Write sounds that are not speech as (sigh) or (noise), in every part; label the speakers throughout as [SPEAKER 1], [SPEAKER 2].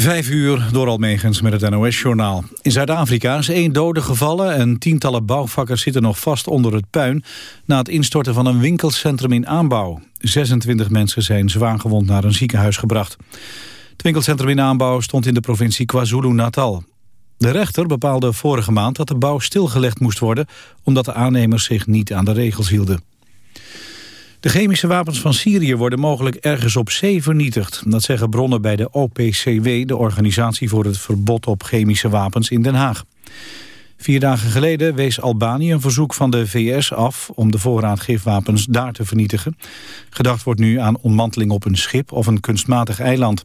[SPEAKER 1] Vijf uur door Almegens met het NOS-journaal. In Zuid-Afrika is één dode gevallen en tientallen bouwvakkers zitten nog vast onder het puin... na het instorten van een winkelcentrum in aanbouw. 26 mensen zijn zwaargewond naar een ziekenhuis gebracht. Het winkelcentrum in aanbouw stond in de provincie KwaZulu-Natal. De rechter bepaalde vorige maand dat de bouw stilgelegd moest worden... omdat de aannemers zich niet aan de regels hielden. De chemische wapens van Syrië worden mogelijk ergens op zee vernietigd. Dat zeggen bronnen bij de OPCW, de Organisatie voor het Verbod op Chemische Wapens in Den Haag. Vier dagen geleden wees Albanië een verzoek van de VS af om de voorraad gifwapens daar te vernietigen. Gedacht wordt nu aan ontmanteling op een schip of een kunstmatig eiland.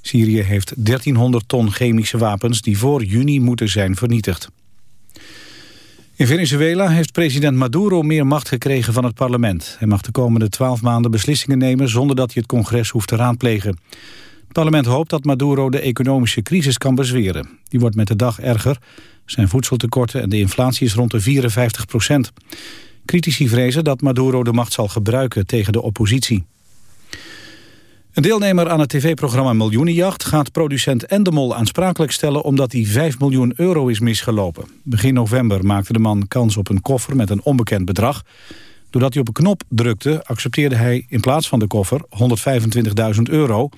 [SPEAKER 1] Syrië heeft 1300 ton chemische wapens die voor juni moeten zijn vernietigd. In Venezuela heeft president Maduro meer macht gekregen van het parlement. Hij mag de komende twaalf maanden beslissingen nemen zonder dat hij het congres hoeft te raadplegen. Het parlement hoopt dat Maduro de economische crisis kan bezweren. Die wordt met de dag erger. Zijn voedseltekorten en de inflatie is rond de 54 procent. Critici vrezen dat Maduro de macht zal gebruiken tegen de oppositie. Een deelnemer aan het tv-programma Miljoenenjacht gaat producent Endemol aansprakelijk stellen omdat hij 5 miljoen euro is misgelopen. Begin november maakte de man kans op een koffer met een onbekend bedrag. Doordat hij op een knop drukte accepteerde hij in plaats van de koffer 125.000 euro.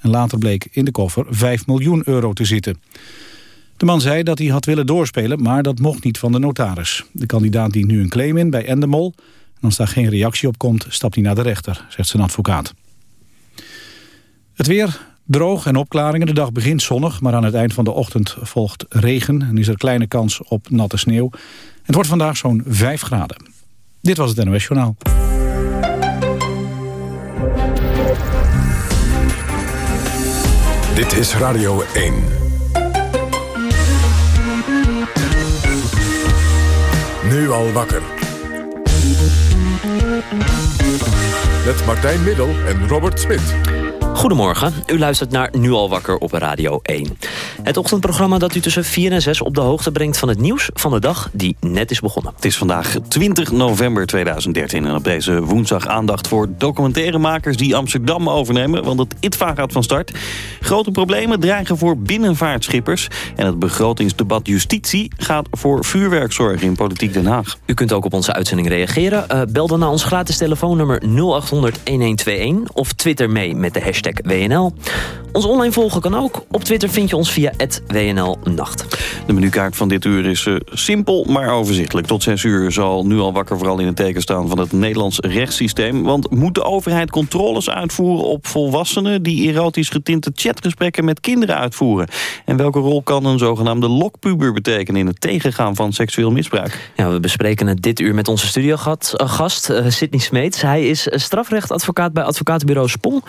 [SPEAKER 1] En later bleek in de koffer 5 miljoen euro te zitten. De man zei dat hij had willen doorspelen, maar dat mocht niet van de notaris. De kandidaat dient nu een claim in bij Endemol. En als daar geen reactie op komt, stapt hij naar de rechter, zegt zijn advocaat. Het weer droog en opklaringen. De dag begint zonnig, maar aan het eind van de ochtend volgt regen... en is er kleine kans op natte sneeuw. Het wordt vandaag zo'n 5 graden. Dit was het NOS Journaal.
[SPEAKER 2] Dit is Radio 1. Nu al wakker. Met Martijn Middel en Robert Smit.
[SPEAKER 3] Goedemorgen, u luistert naar Nu al wakker op Radio 1. Het ochtendprogramma dat u tussen 4 en 6 op de hoogte brengt van het nieuws van de dag die net is begonnen.
[SPEAKER 4] Het is vandaag 20 november 2013 en op deze woensdag aandacht voor documentairemakers die Amsterdam overnemen, want het ITVA gaat van start. Grote problemen dreigen voor binnenvaartschippers en het begrotingsdebat justitie gaat voor vuurwerkzorg in Politiek Den Haag.
[SPEAKER 3] U kunt ook op onze uitzending reageren. Uh, bel dan naar ons gratis telefoonnummer 0800 1121 of twitter mee met de hashtag WNL. Ons online volgen kan ook. Op Twitter vind je ons via WNL Nacht.
[SPEAKER 4] De menukaart van dit uur is uh, simpel, maar overzichtelijk. Tot 6 uur zal nu al wakker vooral in het teken staan van het Nederlands rechtssysteem. Want moet de overheid controles uitvoeren op volwassenen... die erotisch getinte chatgesprekken met kinderen uitvoeren? En welke rol kan een zogenaamde lokpuber betekenen... in het tegengaan van seksueel misbruik?
[SPEAKER 3] Ja, we bespreken het dit uur met onze studiogast, uh, Sidney Smeets. Hij is strafrechtadvocaat bij advocatenbureau Spong.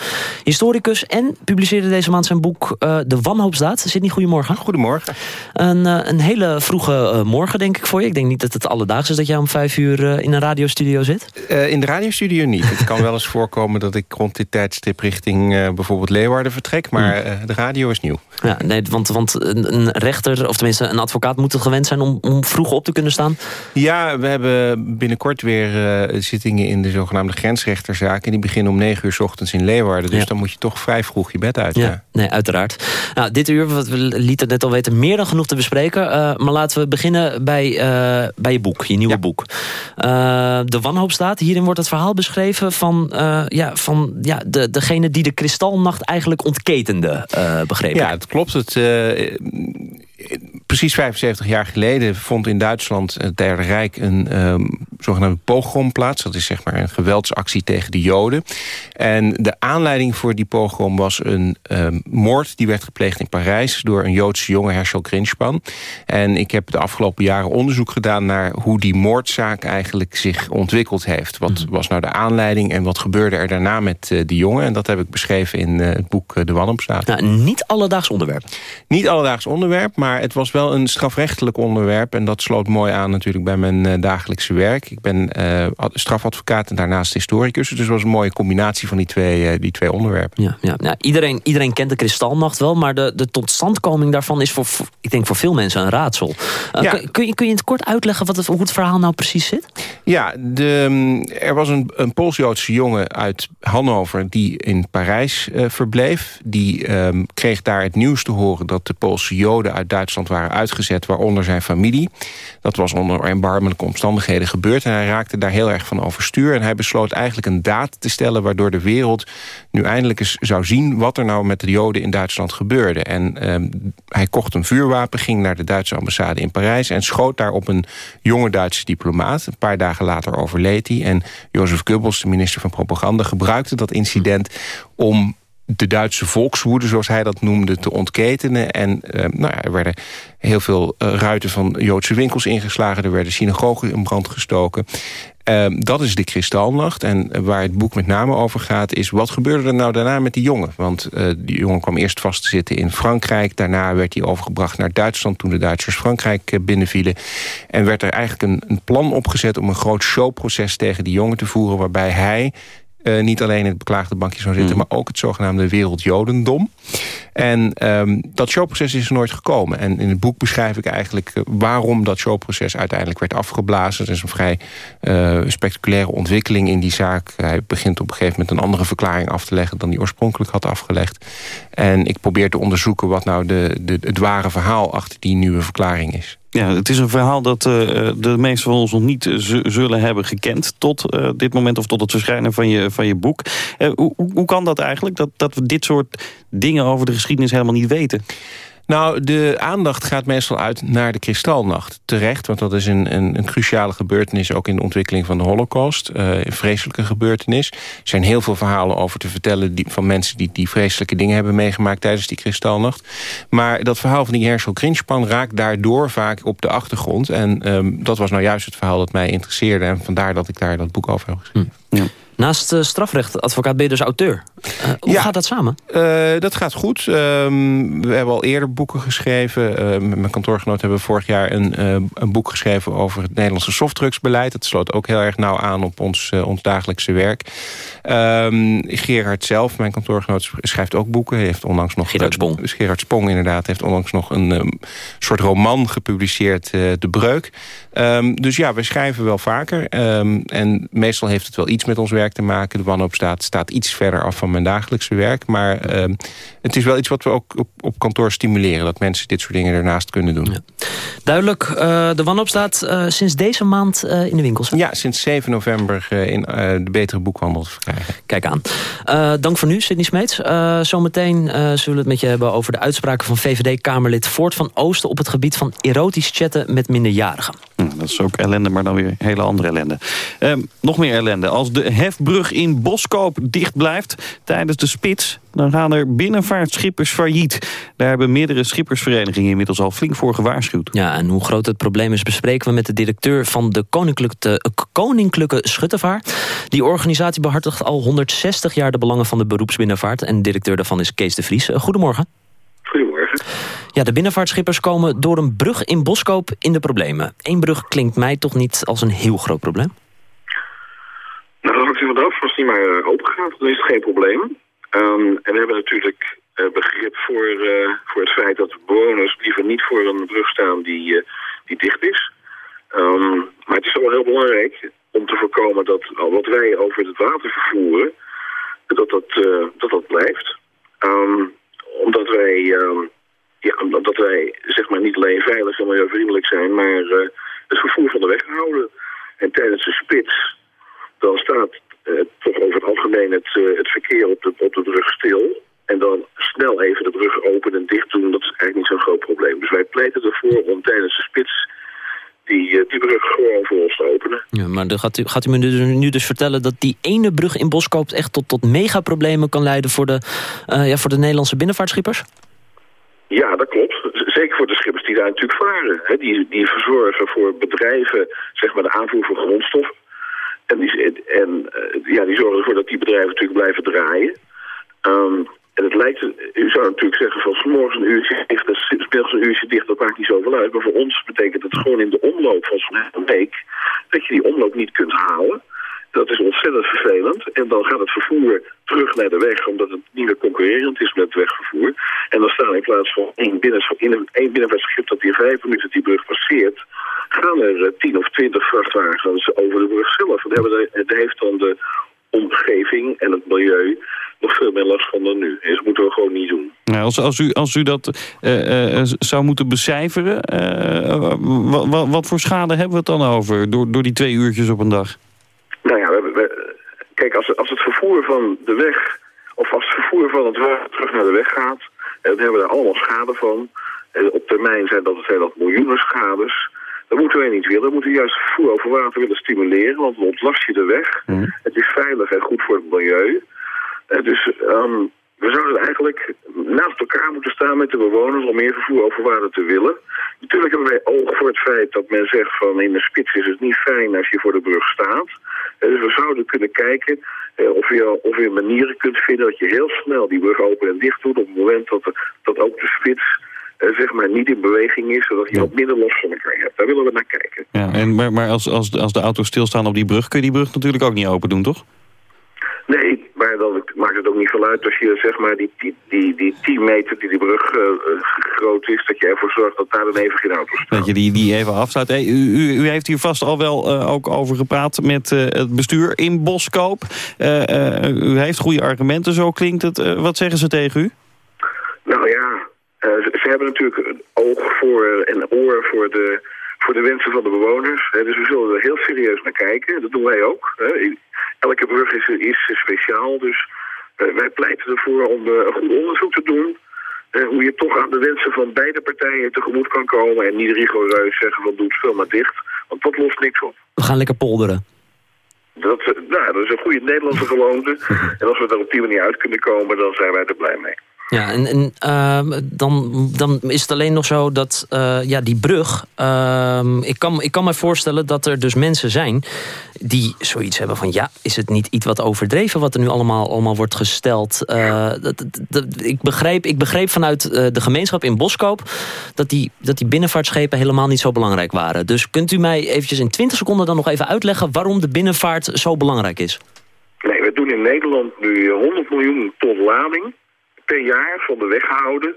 [SPEAKER 3] Historicus en publiceerde deze maand zijn boek uh, De Wanhoopsdaad. Sidney, goedemorgen.
[SPEAKER 5] Goedemorgen.
[SPEAKER 3] Een, uh, een hele vroege uh, morgen, denk ik, voor je. Ik denk niet dat het alledaags is dat jij om vijf uur in een radiostudio zit.
[SPEAKER 5] in de radiostudio niet. het kan (laughs) wel eens voorkomen dat ik rond dit tijdstip richting bijvoorbeeld Leeuwarden vertrek. Maar mm. de radio is nieuw.
[SPEAKER 3] Ja, nee, want, want een rechter, of tenminste een advocaat moet gewend zijn om, om vroeg op te kunnen staan.
[SPEAKER 5] Ja, we hebben binnenkort weer zittingen in de zogenaamde grensrechterzaak. En die beginnen om negen uur s ochtends in Leeuwarden. Dus ja. dan moet je toch vrij vroeg je bed uit.
[SPEAKER 3] Ja, nee, uiteraard. Nou, dit uur, we lieten net al weten, meer dan genoeg te bespreken. Uh, maar laten we beginnen bij, uh, bij je boek, je nieuwe ja. boek. Uh, de wanhoopstaat. Hierin wordt het verhaal beschreven van, ja, van ja, de, degene die de kristalnacht eigenlijk ontketende, begrepen.
[SPEAKER 5] Ja, het klopt. Het precies 75 jaar geleden vond in Duitsland het Derde Rijk een um, zogenaamde pogrom plaats. Dat is zeg maar een geweldsactie tegen de Joden. En de aanleiding voor die pogrom was een um, moord die werd gepleegd in Parijs door een Joodse jongen, Herschel Grinspan. En ik heb de afgelopen jaren onderzoek gedaan naar hoe die moordzaak eigenlijk zich ontwikkeld heeft. Wat mm. was nou de aanleiding en wat gebeurde er daarna met uh, die jongen? En dat heb ik beschreven in uh, het boek uh, De Wanopstaat.
[SPEAKER 3] Nou, niet alledaags onderwerp.
[SPEAKER 5] Niet alledaags onderwerp, maar het was wel een strafrechtelijk onderwerp. En dat sloot mooi aan natuurlijk bij mijn uh, dagelijkse werk. Ik ben uh, strafadvocaat en daarnaast historicus. Dus het was een mooie combinatie van die twee, die twee onderwerpen.
[SPEAKER 3] Ja, ja. Nou, iedereen, iedereen kent de kristalnacht wel, maar de, de totstandkoming daarvan is voor, ik denk voor veel mensen een raadsel. kun, kun, je, kun je in het kort uitleggen wat het, hoe het verhaal nou precies zit?
[SPEAKER 5] Ja, de, mm, er was een, een Pools-Joodse jongen uit Hannover die in Parijs verbleef. Die um, kreeg daar het nieuws te horen dat de Poolse Joden uit Duitsland waren uitgezet, waaronder zijn familie. Dat was onder erbarmelijke omstandigheden gebeurd en hij raakte daar heel erg van overstuur. En hij besloot eigenlijk een daad te stellen waardoor de wereld nu eindelijk eens zou zien wat er nou met de Joden in Duitsland gebeurde. En ehm, hij kocht een vuurwapen, ging naar de Duitse ambassade in Parijs en schoot daar op een jonge Duitse diplomaat. Een paar dagen later overleed hij en Jozef Goebbels, de minister van Propaganda, gebruikte dat incident om de Duitse volkswoede, zoals hij dat noemde, te ontketenen. En uh, nou ja, er werden heel veel uh, ruiten van Joodse winkels ingeslagen. Er werden synagogen in brand gestoken. Uh, dat is de kristalnacht. En waar het boek met name over gaat is... wat gebeurde er nou daarna met die jongen? Want uh, die jongen kwam eerst vast te zitten in Frankrijk. Daarna werd hij overgebracht naar Duitsland... toen de Duitsers Frankrijk binnenvielen. En werd er eigenlijk een, een plan opgezet... om een groot showproces tegen die jongen te voeren... waarbij hij uh, niet alleen in het beklaagde bankje zou zitten... Mm. maar ook het zogenaamde wereldjodendom. En um, dat showproces is er nooit gekomen. En in het boek beschrijf ik eigenlijk uh, waarom dat showproces uiteindelijk werd afgeblazen. Het is een vrij uh, spectaculaire ontwikkeling in die zaak. Hij begint op een gegeven moment een andere verklaring af te leggen... dan die oorspronkelijk had afgelegd. En ik probeer te onderzoeken wat nou de, de, het ware verhaal achter die nieuwe verklaring is.
[SPEAKER 4] Ja, het is een verhaal dat uh, de meesten van ons nog niet zullen hebben gekend... tot uh, dit moment of tot het verschijnen van je, van je boek. Hoe, hoe kan dat eigenlijk, dat, dat we dit soort dingen over de geschiedenis helemaal niet weten?
[SPEAKER 5] Nou, de aandacht gaat meestal uit naar de kristalnacht. Terecht, want dat is een, een, een cruciale gebeurtenis... ook in de ontwikkeling van de holocaust. Uh, een vreselijke gebeurtenis. Er zijn heel veel verhalen over te vertellen... Die, van mensen die, die vreselijke dingen hebben meegemaakt... tijdens die kristalnacht. Maar dat verhaal van die Herschel Grinspan raakt daardoor vaak op de achtergrond. En um, dat was nou juist het verhaal dat mij interesseerde. En vandaar dat ik daar dat boek over heb geschreven.
[SPEAKER 3] Hm. Ja. Naast uh, strafrechtadvocaat ben je dus auteur. Uh, hoe ja, gaat dat samen?
[SPEAKER 5] Uh, dat gaat goed. Um, we hebben al eerder boeken geschreven. met mijn kantoorgenoot hebben we vorig jaar een, een, boek geschreven... over het Nederlandse softdrugsbeleid. Dat sloot ook heel erg nauw aan op ons, ons dagelijkse werk. Um, Gerard zelf, mijn kantoorgenoot, schrijft ook boeken. Hij heeft onlangs nog...
[SPEAKER 3] Gerard Spong.
[SPEAKER 5] Gerard Spong, inderdaad. heeft onlangs nog een um, soort roman gepubliceerd, De Breuk. Dus ja, we schrijven wel vaker. en meestal heeft het wel iets met ons werk te maken. De wanhoop staat, staat iets verder af van mijn dagelijkse werk. Maar uh, het is wel iets wat we ook op, op kantoor stimuleren. Dat mensen dit soort dingen ernaast kunnen doen. Ja.
[SPEAKER 3] Duidelijk, uh, de wanhoop staat uh, sinds deze maand uh, in de winkels.
[SPEAKER 5] Ja, sinds 7 november in de betere boekhandel te verkrijgen.
[SPEAKER 3] Kijk aan. dank voor nu, Sidney Smeets. zometeen zullen we het met je hebben over de uitspraken van VVD-Kamerlid Voort van Oosten... op het gebied van erotisch chatten met minderjarigen.
[SPEAKER 4] Hm, dat is ook ellende, maar dan weer hele andere ellende. Ehm, nog meer ellende. Als de hefbrug in Boskoop dicht blijft tijdens de spits... dan gaan er binnenvaartschippers failliet. Daar hebben meerdere schippersverenigingen inmiddels al flink voor gewaarschuwd.
[SPEAKER 3] Ja, en hoe groot het probleem is bespreken we met de directeur van de Koninklijke, Koninklijke Schuttevaart. Die organisatie behartigt al 160 jaar de belangen van de beroepsbinnenvaart. En directeur daarvan is Kees de Vries. Goedemorgen.
[SPEAKER 6] Goedemorgen.
[SPEAKER 3] Ja, de binnenvaartschippers komen door een brug in Boskoop in de problemen. Eén brug klinkt mij toch niet als een heel groot probleem?
[SPEAKER 6] Nou, dat hangt er vanaf. Als die maar uh, open gaat, dan is het geen probleem. Um, en we hebben natuurlijk begrip voor, uh, voor het feit dat bewoners liever niet voor een brug staan die, die dicht is. Um, maar het is wel heel belangrijk om te voorkomen dat wat wij over het water vervoeren, dat dat, dat, dat blijft. Um, omdat wij, ja, omdat wij zeg maar niet alleen veilig en milieuvriendelijk zijn, maar het vervoer van de weg houden. En tijdens de spits dan staat toch over het algemeen het, het verkeer op de, op de brug stil. En dan snel even de brug open en dicht doen, dat is eigenlijk niet zo'n groot probleem. Dus wij pleiten ervoor om tijdens de spits die, uh, die brug gewoon voor ons te openen.
[SPEAKER 3] Ja, maar dan gaat u, gaat u me nu, nu dus vertellen dat die ene brug in Boskoop echt tot, tot megaproblemen kan leiden voor de, ja, voor de Nederlandse binnenvaartschippers?
[SPEAKER 6] Ja, dat klopt. Zeker voor de schippers die daar natuurlijk varen. Hè. Die, die verzorgen voor bedrijven zeg maar, de aanvoer van grondstoffen. En, die, en uh, ja, die zorgen ervoor dat die bedrijven natuurlijk blijven draaien. Um, en het lijkt, u zou natuurlijk zeggen van 's morgens een uurtje dicht, en 's middags een uurtje dicht, dat maakt niet zoveel uit. Maar voor ons betekent het gewoon in de omloop van zo'n week dat je die omloop niet kunt halen. Dat is ontzettend vervelend. En dan gaat het vervoer terug naar de weg, omdat het niet meer concurrerend is met het wegvervoer. En dan staan in plaats van één, binnen, in een, één binnenvaartschip dat in vijf minuten die brug passeert, gaan er eh, tien of twintig vrachtwagens over de brug zelf. En heeft dan de omgeving en het milieu nog veel meer last van dan nu. En dat moeten we gewoon niet doen.
[SPEAKER 4] Nou, als, als, u, als u dat uh, uh, zou moeten becijferen, uh, wat, voor schade hebben we het dan over door, door die twee uurtjes op een dag?
[SPEAKER 6] Nou ja, we, we, kijk, als, als het vervoer van de weg, of als het vervoer van het water terug naar de weg gaat, dan hebben we daar allemaal schade van. En op termijn zijn dat, zijn dat miljoenen schades. Dat moeten wij niet willen. We moeten juist vervoer over water willen stimuleren, want dan ontlast je de weg. Mm. Het is veilig en goed voor het milieu. Uh, dus um, we zouden eigenlijk naast elkaar moeten staan met de bewoners om meer vervoer over water te willen. Natuurlijk hebben wij oog voor het feit dat men zegt van in de spits is het niet fijn als je voor de brug staat. Uh, dus we zouden kunnen kijken uh, of, je, of je manieren kunt vinden dat je heel snel die brug open en dicht doet op het moment dat, dat ook de spits zeg maar niet in beweging is, zodat je ja. wat minder los van elkaar hebt. Daar willen we naar kijken.
[SPEAKER 4] Ja, en, maar maar als, als, als de auto's stilstaan op die brug, kun je die brug natuurlijk ook niet open doen, toch?
[SPEAKER 6] Nee, maar dan maakt het ook niet veel uit als je zeg maar die, die, die, die 10 meter die die brug uh, groot is, dat je ervoor zorgt dat daar dan even geen auto's staan.
[SPEAKER 4] Dat je die, die even afsluit. Hey, u, u, u, heeft hier vast al wel uh, ook over gepraat met uh, het bestuur in Boskoop. u heeft goede argumenten, zo klinkt het. wat zeggen ze tegen u?
[SPEAKER 6] Nou ja, ze, ze, hebben natuurlijk een oog voor en oor voor de voor de wensen van de bewoners. Dus we zullen er heel serieus naar kijken. Dat doen wij ook. Elke brug is, is speciaal, dus wij pleiten ervoor om een goed onderzoek te doen. Hoe je toch aan de wensen van beide partijen tegemoet kan komen... en niet rigoureus zeggen van doe het veel maar dicht. Want dat lost niks op.
[SPEAKER 3] We gaan lekker polderen.
[SPEAKER 6] Dat, nou, dat is een goede Nederlandse gewoonte. (laughs) En als we er op die manier uit kunnen komen, dan zijn wij er blij mee.
[SPEAKER 3] Ja, en, uh, dan, dan is het alleen nog zo dat uh, ja, die brug... Uh, ik, kan, ik kan me voorstellen dat er dus mensen zijn die zoiets hebben van... ja, is het niet iets wat overdreven wat er nu allemaal, allemaal wordt gesteld? Uh, dat, ik, begreep, ik begreep vanuit de gemeenschap in Boskoop... Dat die, dat die binnenvaartschepen helemaal niet zo belangrijk waren. Dus kunt u mij eventjes in 20 seconden dan nog even uitleggen... waarom de binnenvaart zo belangrijk is?
[SPEAKER 6] Nee, we doen in Nederland nu 100 miljoen ton lading per jaar van de weg houden.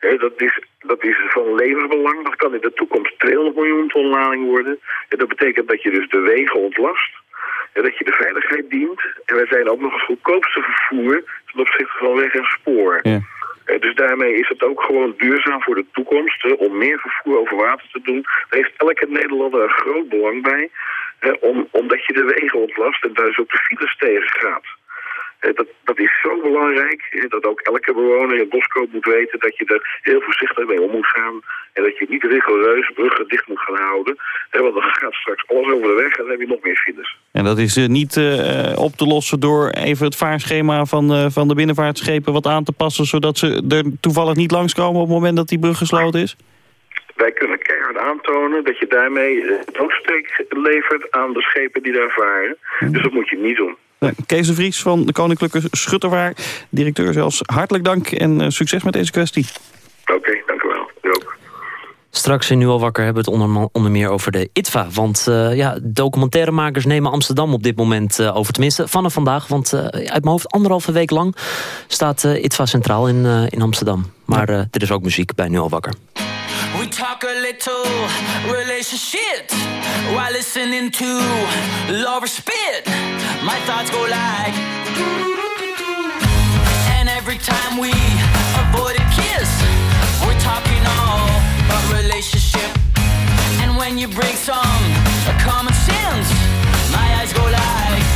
[SPEAKER 6] dat, is, dat is van levensbelang. Dat kan in de toekomst 200 miljoen ton lading worden. En dat betekent dat je dus de wegen ontlast. En dat je de veiligheid dient. En wij zijn ook nog het goedkoopste vervoer ten opzichte van weg en spoor. Ja. Dus daarmee is het ook gewoon duurzaam voor de toekomst om meer vervoer over water te doen. Daar heeft elke Nederlander een groot belang bij. Hè, om, omdat je de wegen ontlast en daar dus ook de files tegen gaat. Dat, dat is zo belangrijk dat ook elke bewoner in Boskoop moet weten dat je er heel voorzichtig mee om moet gaan. En dat je niet rigoureus bruggen dicht moet gaan houden. Want dan gaat straks alles over de weg en dan heb je nog meer files.
[SPEAKER 4] En dat is niet uh, op te lossen door even het vaarschema van, uh, van de binnenvaartschepen wat aan te passen. Zodat ze er toevallig niet langskomen op het moment dat die brug gesloten is?
[SPEAKER 6] Wij kunnen keihard aantonen dat je daarmee doodsteek levert aan de schepen die daar varen. Dus dat moet je niet doen.
[SPEAKER 4] Kees de Vries van de Koninklijke Schutterwaar, directeur zelfs. Hartelijk dank en uh, succes met deze kwestie.
[SPEAKER 6] Oké, okay, dank u wel. U ook.
[SPEAKER 3] Straks in Nu al wakker hebben we het onder, onder meer over de ITVA. Want uh, ja, documentairemakers nemen Amsterdam op dit moment uh, over. Tenminste, vanaf vandaag. Want uh, uit mijn hoofd anderhalve week lang staat ITVA centraal in, in Amsterdam. Maar er is ook muziek bij Nu al wakker. Talk a little relationship while listening to Laura spit. My thoughts go like, and every time we avoid a kiss, we're talking all about relationship. And when you bring some common sense, my eyes go like.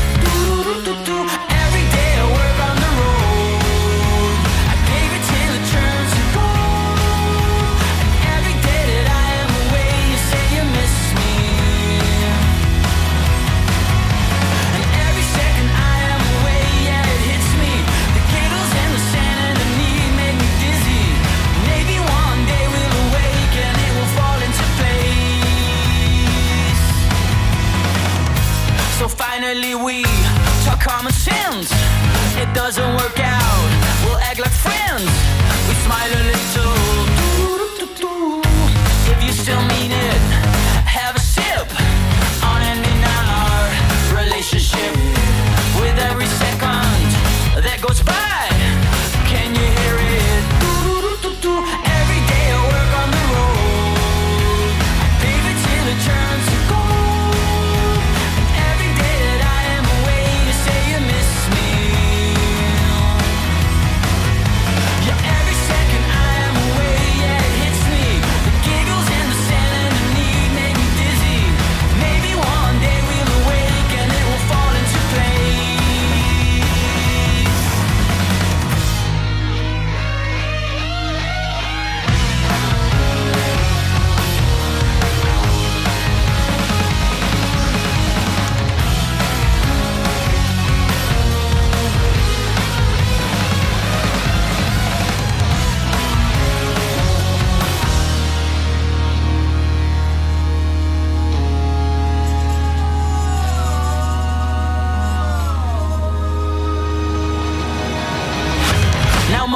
[SPEAKER 7] So finally we talk common sense. It doesn't work out, we'll act like friends. We smile a little.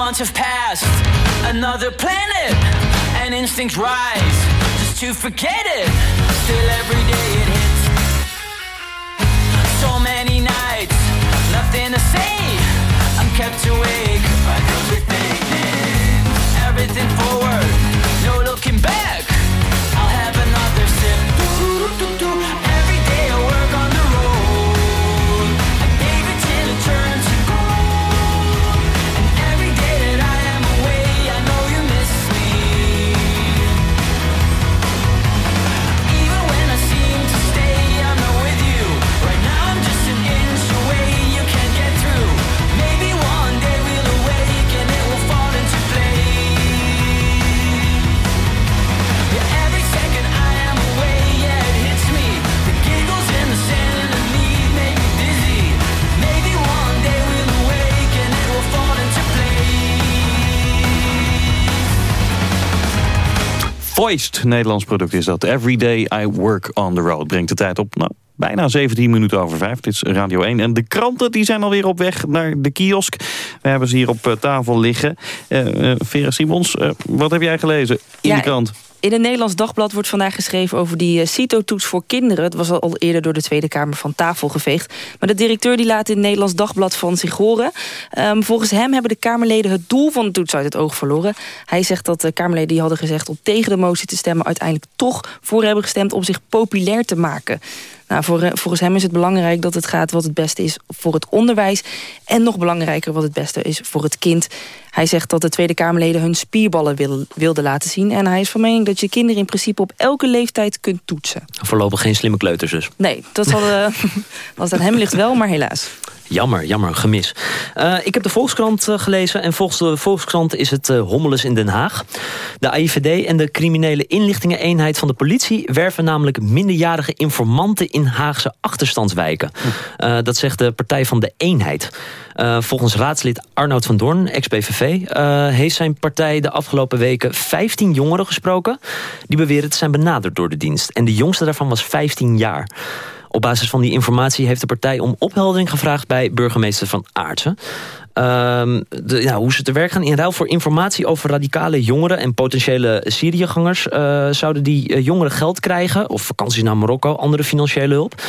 [SPEAKER 7] Months have passed. Another planet, and instincts rise just to forget it.
[SPEAKER 4] Voiced, Nederlands product is dat. Every day I work on the road. Brengt de tijd op, nou, bijna 17 minuten over 5. Dit is Radio 1. En de kranten die zijn alweer op weg naar de kiosk. We hebben ze hier op eh, tafel liggen. Eh eh, Vera Simons, wat heb jij gelezen in
[SPEAKER 8] Ja,
[SPEAKER 4] de krant?
[SPEAKER 8] In het Nederlands Dagblad wordt vandaag geschreven over die eh, CITO-toets voor kinderen. Het was al eerder door de Tweede Kamer van tafel geveegd. Maar de directeur die laat in het Nederlands Dagblad van zich horen. Ehm, volgens hem hebben de Kamerleden het doel van de toets uit het oog verloren. Hij zegt dat de Kamerleden die hadden gezegd om tegen de motie te stemmen... uiteindelijk toch voor hebben gestemd om zich populair te maken. Nou, voor, eh, volgens hem is het belangrijk dat het gaat wat het beste is voor het onderwijs. En nog belangrijker wat het beste is voor het kind. Hij zegt dat de Tweede Kamerleden hun spierballen wil, wilden laten zien. En hij is van mening dat je kinderen in principe op elke leeftijd kunt toetsen.
[SPEAKER 3] Voorlopig geen slimme kleuters dus.
[SPEAKER 8] Nee, dat zal, eh, (laughs) als het aan hem ligt wel, maar helaas.
[SPEAKER 3] Jammer, jammer, gemis. Eh, ik heb de Volkskrant eh, gelezen en volgens de Volkskrant is het uh, hommeles in Den Haag. De AIVD en de criminele inlichtingeneenheid van de politie... werven namelijk minderjarige informanten in Haagse achterstandswijken. Uh, dat zegt de Partij van de Eenheid. Volgens raadslid Arnoud van Doorn, ex-PVV... Heeft zijn partij de afgelopen weken 15 jongeren gesproken... die beweren te zijn benaderd door de dienst. En de jongste daarvan was 15 jaar. Op basis van die informatie heeft de partij om opheldering gevraagd... bij burgemeester Van Aartsen. De, ja, hoe ze te werk gaan in ruil voor informatie over radicale jongeren en potentiële Syriëgangers. Uh, zouden die uh, jongeren geld krijgen, of vakanties naar Marokko, andere financiële hulp.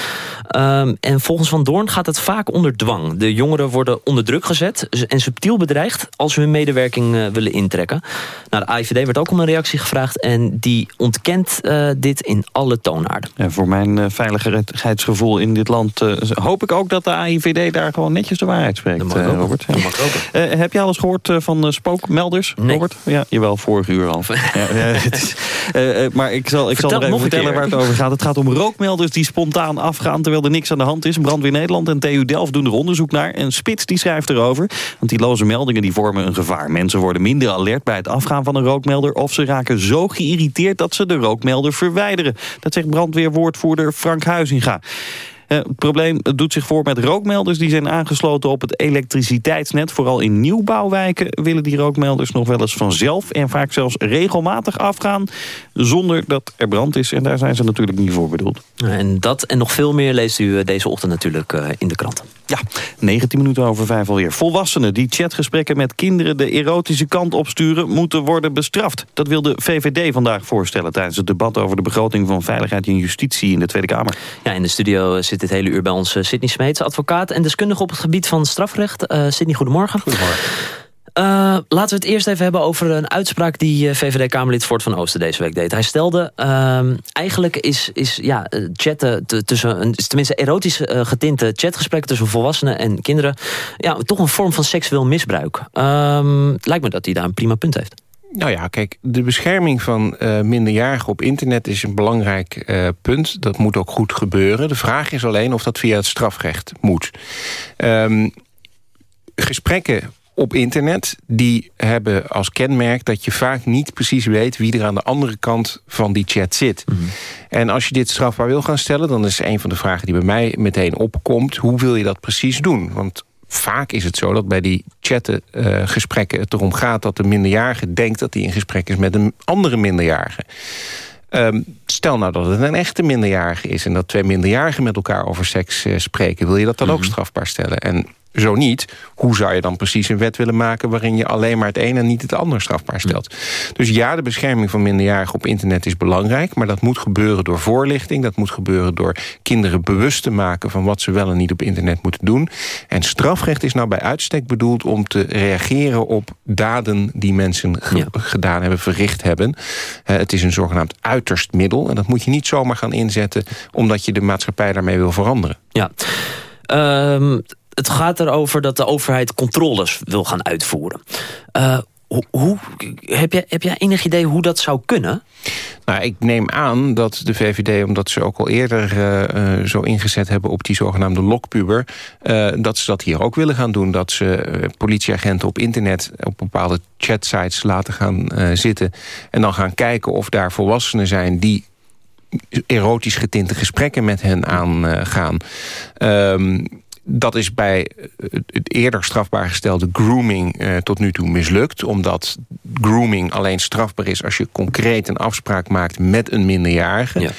[SPEAKER 3] Uh, en volgens Van Doorn gaat het vaak onder dwang. De jongeren worden onder druk gezet en subtiel bedreigd als ze hun medewerking uh, willen intrekken. Nou, de AIVD werd ook om een reactie gevraagd en die ontkent uh, dit in alle toonaarden.
[SPEAKER 4] En voor mijn veiligheidsgevoel in dit land hoop ik ook dat de AIVD daar gewoon netjes de waarheid spreekt, Robert. Ja. Uh, heb je al eens gehoord uh, van uh, spookmelders,
[SPEAKER 3] nee.
[SPEAKER 4] Robert? Ja, jawel, vorige uur al. ja, maar ik zal, ik zal nog even vertellen waar het over gaat. Het gaat om rookmelders die spontaan afgaan terwijl er niks aan de hand is. Brandweer Nederland en TU Delft doen er onderzoek naar. En Spits die schrijft erover. Want die loze meldingen die vormen een gevaar. Mensen worden minder alert bij het afgaan van een rookmelder... of ze raken zo geïrriteerd dat ze de rookmelder verwijderen. Dat zegt brandweerwoordvoerder Frank Huizinga. Uh, het probleem doet zich voor met rookmelders die zijn aangesloten op het elektriciteitsnet. Vooral in nieuwbouwwijken willen die rookmelders nog wel eens vanzelf en vaak zelfs regelmatig afgaan zonder dat er brand is. En daar zijn ze natuurlijk niet voor bedoeld.
[SPEAKER 3] En dat en nog veel meer leest u deze ochtend natuurlijk uh, in de krant.
[SPEAKER 4] Ja, 19 minuten over vijf alweer. Volwassenen die chatgesprekken met kinderen de erotische kant opsturen... moeten worden bestraft. Dat wil de VVD vandaag voorstellen... tijdens het debat over de begroting van Veiligheid en Justitie in de Tweede Kamer.
[SPEAKER 3] Ja, in de studio zit dit hele uur bij ons uh, Sidney Smeets, advocaat... en deskundige op het gebied van strafrecht. Uh, Sidney, goedemorgen.
[SPEAKER 4] Goedemorgen.
[SPEAKER 3] Uh, laten we het eerst even hebben over een uitspraak die VVD-Kamerlid Fort van Oosten deze week deed. Hij stelde, uh, eigenlijk is, is ja, chatten tussen, tenminste erotisch getinte chatgesprekken tussen volwassenen en kinderen, ja, toch een vorm van seksueel misbruik. Uh, lijkt me dat hij daar een prima punt heeft.
[SPEAKER 5] Nou ja, kijk, de bescherming van uh, minderjarigen op internet is een belangrijk punt. Dat moet ook goed gebeuren. De vraag is alleen of dat via het strafrecht moet. Um, gesprekken op internet, die hebben als kenmerk dat je vaak niet precies weet wie er aan de andere kant van die chat zit. Mm -hmm. En als je dit strafbaar wil gaan stellen, dan is een van de vragen die bij mij meteen opkomt, hoe wil je dat precies doen? Want vaak is het zo dat bij die chatten uh, gesprekken het erom gaat dat de minderjarige denkt dat hij in gesprek is met een andere minderjarige. Um, stel nou dat het een echte minderjarige is... en dat twee minderjarigen met elkaar over seks uh, spreken... wil je dat dan mm -hmm. ook strafbaar stellen? En zo niet, hoe zou je dan precies een wet willen maken... waarin je alleen maar het een en niet het ander strafbaar stelt? Dus ja, de bescherming van minderjarigen op internet is belangrijk... maar dat moet gebeuren door voorlichting. Dat moet gebeuren door kinderen bewust te maken... van wat ze wel en niet op internet moeten doen. En strafrecht is nou bij uitstek bedoeld om te reageren op daden... die mensen ge- gedaan hebben, verricht hebben. Eh, het is een zogenaamd uiterst middel. En dat moet je niet zomaar gaan inzetten... omdat je de maatschappij daarmee wil veranderen.
[SPEAKER 3] Ja. Ehm, het gaat erover dat de overheid controles wil gaan uitvoeren. Eh, hoe, heb, jij, heb jij enig idee hoe dat zou kunnen?
[SPEAKER 5] Nou, ik neem aan dat de VVD, omdat ze ook al eerder eh, eh, zo ingezet hebben op die zogenaamde lokpuber, dat ze dat hier ook willen gaan doen. Dat ze politieagenten op internet op bepaalde chatsites laten gaan zitten en dan gaan kijken of daar volwassenen zijn die erotisch getinte gesprekken met hen aangaan. Ehm dat is bij het eerder strafbaar gestelde grooming eh, tot nu toe mislukt. Omdat grooming alleen strafbaar is als je concreet een afspraak maakt met een minderjarige.
[SPEAKER 3] Ja.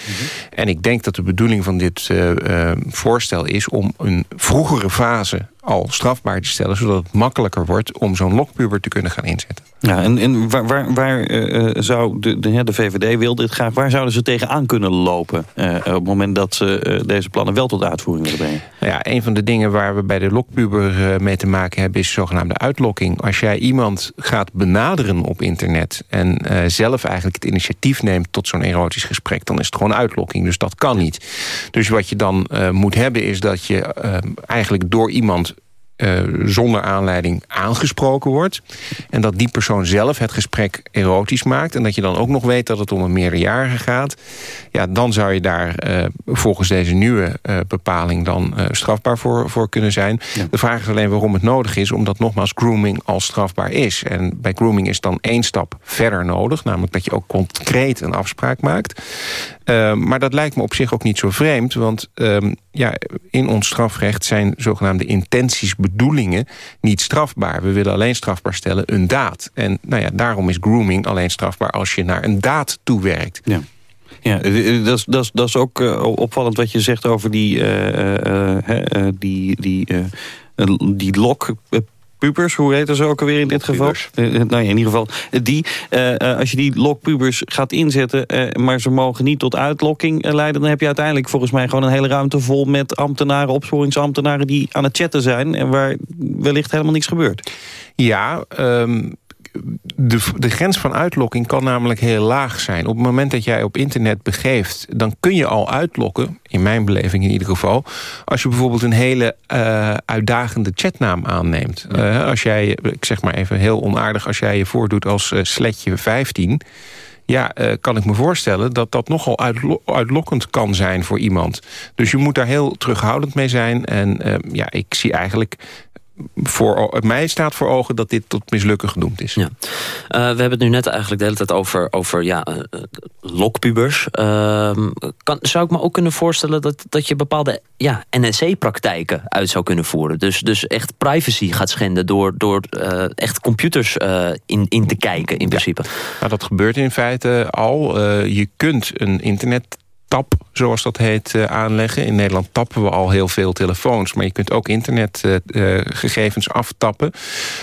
[SPEAKER 5] En ik denk dat de bedoeling van dit uh, uh, voorstel is om een vroegere fase al strafbaar te stellen... zodat het makkelijker wordt om zo'n lokpuber te kunnen gaan inzetten.
[SPEAKER 4] Ja, en, en waar, waar, waar uh, zou de, de, de, VVD wil dit graag... waar zouden ze tegenaan kunnen lopen... Uh, op het moment dat ze deze plannen wel tot uitvoering willen brengen?
[SPEAKER 5] Nou ja, een van de dingen waar we bij de lokpuber mee te maken hebben... is zogenaamde uitlokking. Als jij iemand gaat benaderen op internet... en zelf eigenlijk het initiatief neemt tot zo'n erotisch gesprek... dan is het gewoon uitlokking, dus dat kan niet. Dus wat je dan moet hebben is dat je eigenlijk door iemand uh, zonder aanleiding aangesproken wordt. En dat die persoon zelf het gesprek erotisch maakt. En dat je dan ook nog weet dat het om een meerderjarige gaat. Ja, dan zou je daar uh, volgens deze nieuwe uh, bepaling dan strafbaar voor, voor kunnen zijn. Ja. De vraag is alleen waarom het nodig is. Omdat nogmaals grooming al strafbaar is. En bij grooming is dan één stap verder nodig. Namelijk dat je ook concreet een afspraak maakt. maar dat lijkt me op zich ook niet zo vreemd. Want ja, in ons strafrecht zijn zogenaamde intenties bedoelingen niet strafbaar. We willen alleen strafbaar stellen een daad. En nou ja, daarom is grooming alleen strafbaar als je naar een daad toewerkt.
[SPEAKER 4] Ja. Ja, dat is, dat, is, dat is ook uh, opvallend wat je zegt over die, uh, die, die, die lok pubers, hoe heet ze ook alweer in dit geval? Uh, nou ja, in ieder geval die. Uh, als je die lokpubers gaat inzetten, uh, maar ze mogen niet tot uitlokking leiden... dan heb je uiteindelijk volgens mij gewoon een hele ruimte vol met ambtenaren, opsporingsambtenaren... die aan het chatten zijn en waar wellicht helemaal niks gebeurt.
[SPEAKER 5] Ja, um de, de grens van uitlokking kan namelijk heel laag zijn. Op het moment dat jij op internet begeeft... dan kun je al uitlokken, in mijn beleving in ieder geval... als je bijvoorbeeld een hele uh, uitdagende chatnaam aanneemt. Uh, als jij, ik zeg maar even heel onaardig... als jij je voordoet als uh, sletje 15... Ja, kan ik me voorstellen dat dat nogal uitlo uitlokkend kan zijn voor iemand. Dus je moet daar heel terughoudend mee zijn. En ja, ik zie eigenlijk voor mij staat voor ogen dat dit tot mislukken gedoemd is.
[SPEAKER 3] Ja. Uh, we hebben het nu net eigenlijk de hele tijd over, over ja, uh, lokpubers. Uh, kan, zou ik me ook kunnen voorstellen dat, dat je bepaalde ja, NSC-praktijken uit zou kunnen voeren? Dus, dus echt privacy gaat schenden door, door echt computers in, in te kijken in principe.
[SPEAKER 5] Ja. Nou, dat gebeurt in feite al. je kunt een internet tap, zoals dat heet, uh, aanleggen. In Nederland tappen we al heel veel telefoons... maar je kunt ook internetgegevens uh, aftappen.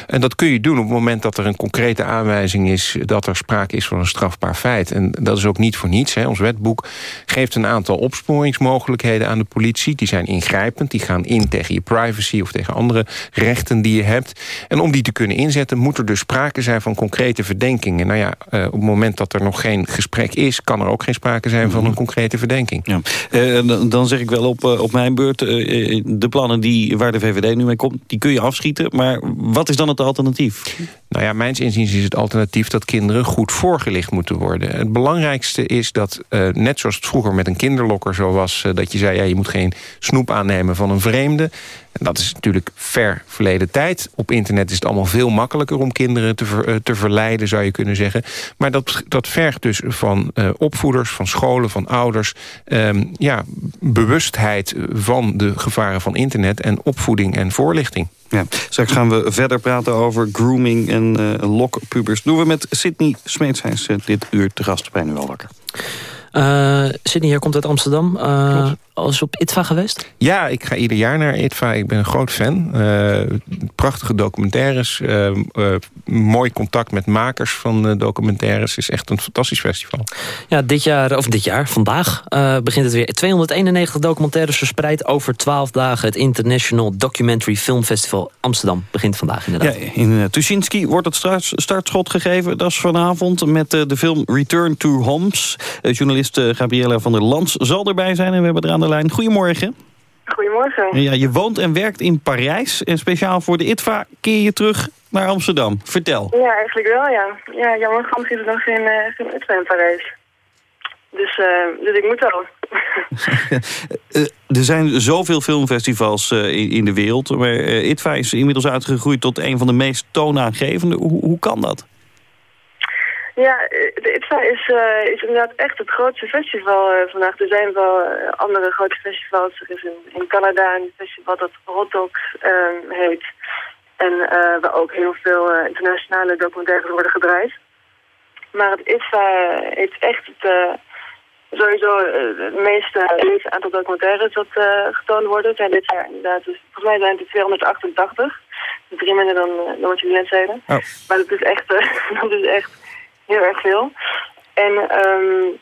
[SPEAKER 5] En dat kun je doen op het moment dat er een concrete aanwijzing is... dat er sprake is van een strafbaar feit. En dat is ook niet voor niets. Hè. Ons wetboek geeft een aantal opsporingsmogelijkheden aan de politie. Die zijn ingrijpend, die gaan in tegen je privacy... of tegen andere rechten die je hebt. En om die te kunnen inzetten moet er dus sprake zijn van concrete verdenkingen. Nou ja, op het moment dat er nog geen gesprek is... kan er ook geen sprake zijn van een concrete verdenking.
[SPEAKER 4] Ja. Uh, dan zeg ik wel op, uh, op mijn beurt... Uh, de plannen die, waar de VVD nu mee komt, die kun je afschieten. Maar wat is dan het alternatief?
[SPEAKER 5] Nou ja, mijns inziens is het alternatief dat kinderen goed voorgelicht moeten worden. Het belangrijkste is dat, net zoals het vroeger met een kinderlokker zo was... dat je zei, ja, je moet geen snoep aannemen van een vreemde... En dat is natuurlijk ver verleden tijd. Op internet is het allemaal veel makkelijker om kinderen te, ver, te verleiden, zou je kunnen zeggen. Maar dat, dat vergt dus van opvoeders, van scholen, van ouders... Um, ja, bewustheid van de gevaren van internet en opvoeding en voorlichting.
[SPEAKER 4] Ja, straks gaan we verder praten over grooming en uh, lokpubers. Doen we met Sydney Smeets. Hij is uh, dit uur te gast bij Nu al wakker.
[SPEAKER 3] Uh, Sydney, jij komt uit Amsterdam. Uh, al eens op ITVA geweest?
[SPEAKER 5] Ja, ik ga ieder jaar naar ITVA. Ik ben een groot fan. Eh, prachtige documentaires. eh, eh, mooi contact met makers van eh, documentaires. Het is echt een fantastisch festival.
[SPEAKER 3] Ja, dit jaar, of dit jaar, vandaag, eh, begint het weer. 291 documentaires verspreid over 12 dagen. Het International Documentary Film Festival Amsterdam begint vandaag
[SPEAKER 4] Ja,
[SPEAKER 3] inderdaad.
[SPEAKER 4] in uh, Tuschinski wordt het starts- startschot gegeven. Dat is vanavond met eh, de film Return to Homs. Journalist Gabriella van der Lans zal erbij zijn. En we hebben er aan de lijn. Goedemorgen.
[SPEAKER 9] Goedemorgen.
[SPEAKER 4] Ja, je woont en werkt in Parijs. En speciaal voor de ITVA keer je terug naar Amsterdam. Vertel.
[SPEAKER 9] Ja, eigenlijk wel, ja. Ja, jammer genoeg er nog geen, uh, geen uitva in Parijs. Dus, uh, dus ik moet al.
[SPEAKER 4] Uh, (laughs) (laughs) er zijn zoveel filmfestivals uh, in, in, de wereld. Maar ITVA is inmiddels uitgegroeid tot een van de meest toonaangevende. Hoe, hoe kan dat?
[SPEAKER 9] Ja, de ITVA is, uh, is inderdaad echt het grootste festival uh, vandaag. Er zijn wel uh, andere grote festivals. Er is in, in Canada een festival dat Rotox heet. En waar ook heel veel internationale documentaires worden gedraaid. Maar het ITVA heeft echt het, sowieso het meeste, aantal documentaires dat getoond worden. Het zijn dit jaar inderdaad, dus volgens mij zijn het er 288. Drie minder dan, dan wat jullie net zeiden.
[SPEAKER 4] Oh.
[SPEAKER 9] Maar dat is echt... (laughs) dat is echt heel erg veel. En um,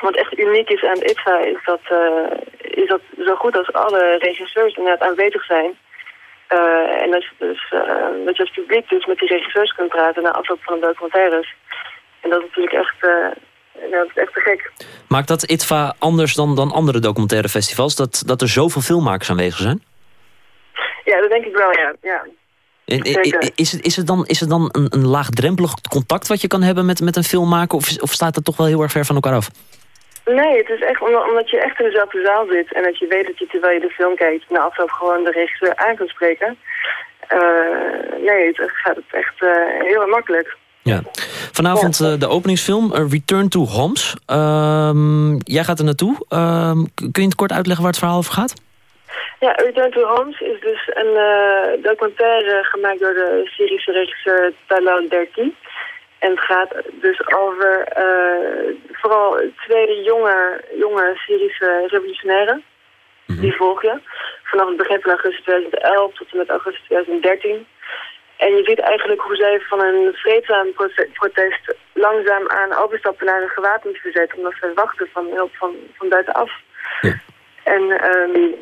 [SPEAKER 9] wat echt uniek is aan het ITVA is dat, uh, is dat zo goed als alle regisseurs inderdaad aanwezig zijn. Uh, en dat je, dus, uh, dat je als publiek dus met die regisseurs kunt praten na afloop van de documentaires. En dat is natuurlijk echt, ja, dat is echt te gek.
[SPEAKER 3] Maakt dat ITVA anders dan, dan andere documentaire festivals? Dat, dat er zoveel filmmakers aanwezig zijn?
[SPEAKER 9] Ja, dat denk ik wel, ja. ja.
[SPEAKER 3] Is het, is het dan, is het dan een, een laagdrempelig contact wat je kan hebben met, met een filmmaker? Of, of staat dat toch wel heel erg ver van elkaar af?
[SPEAKER 9] Nee, het is echt omdat, je echt in dezelfde zaal zit. En dat je weet dat je terwijl je de film kijkt... na afloop gewoon de regisseur aan kunt spreken. Uh, nee, het gaat het echt uh, heel makkelijk.
[SPEAKER 3] Ja. Vanavond ja. uh, de openingsfilm, Return to Homs. Um, jij gaat er naartoe. Um, kun je het kort uitleggen waar het verhaal over gaat?
[SPEAKER 9] Ja, Return to Homs is dus een uh, documentaire gemaakt door de Syrische regisseur Talal Derki. En het gaat dus over uh, vooral twee jonge, jonge Syrische revolutionairen. Mm -hmm. Die volg je. Vanaf het begin van augustus 2011 tot en met augustus 2013. En je ziet eigenlijk hoe zij van een vreedzaam protest langzaam aan overstappen naar een gewapend verzet. Omdat ze wachten van hulp van, van buitenaf. Ja. En um,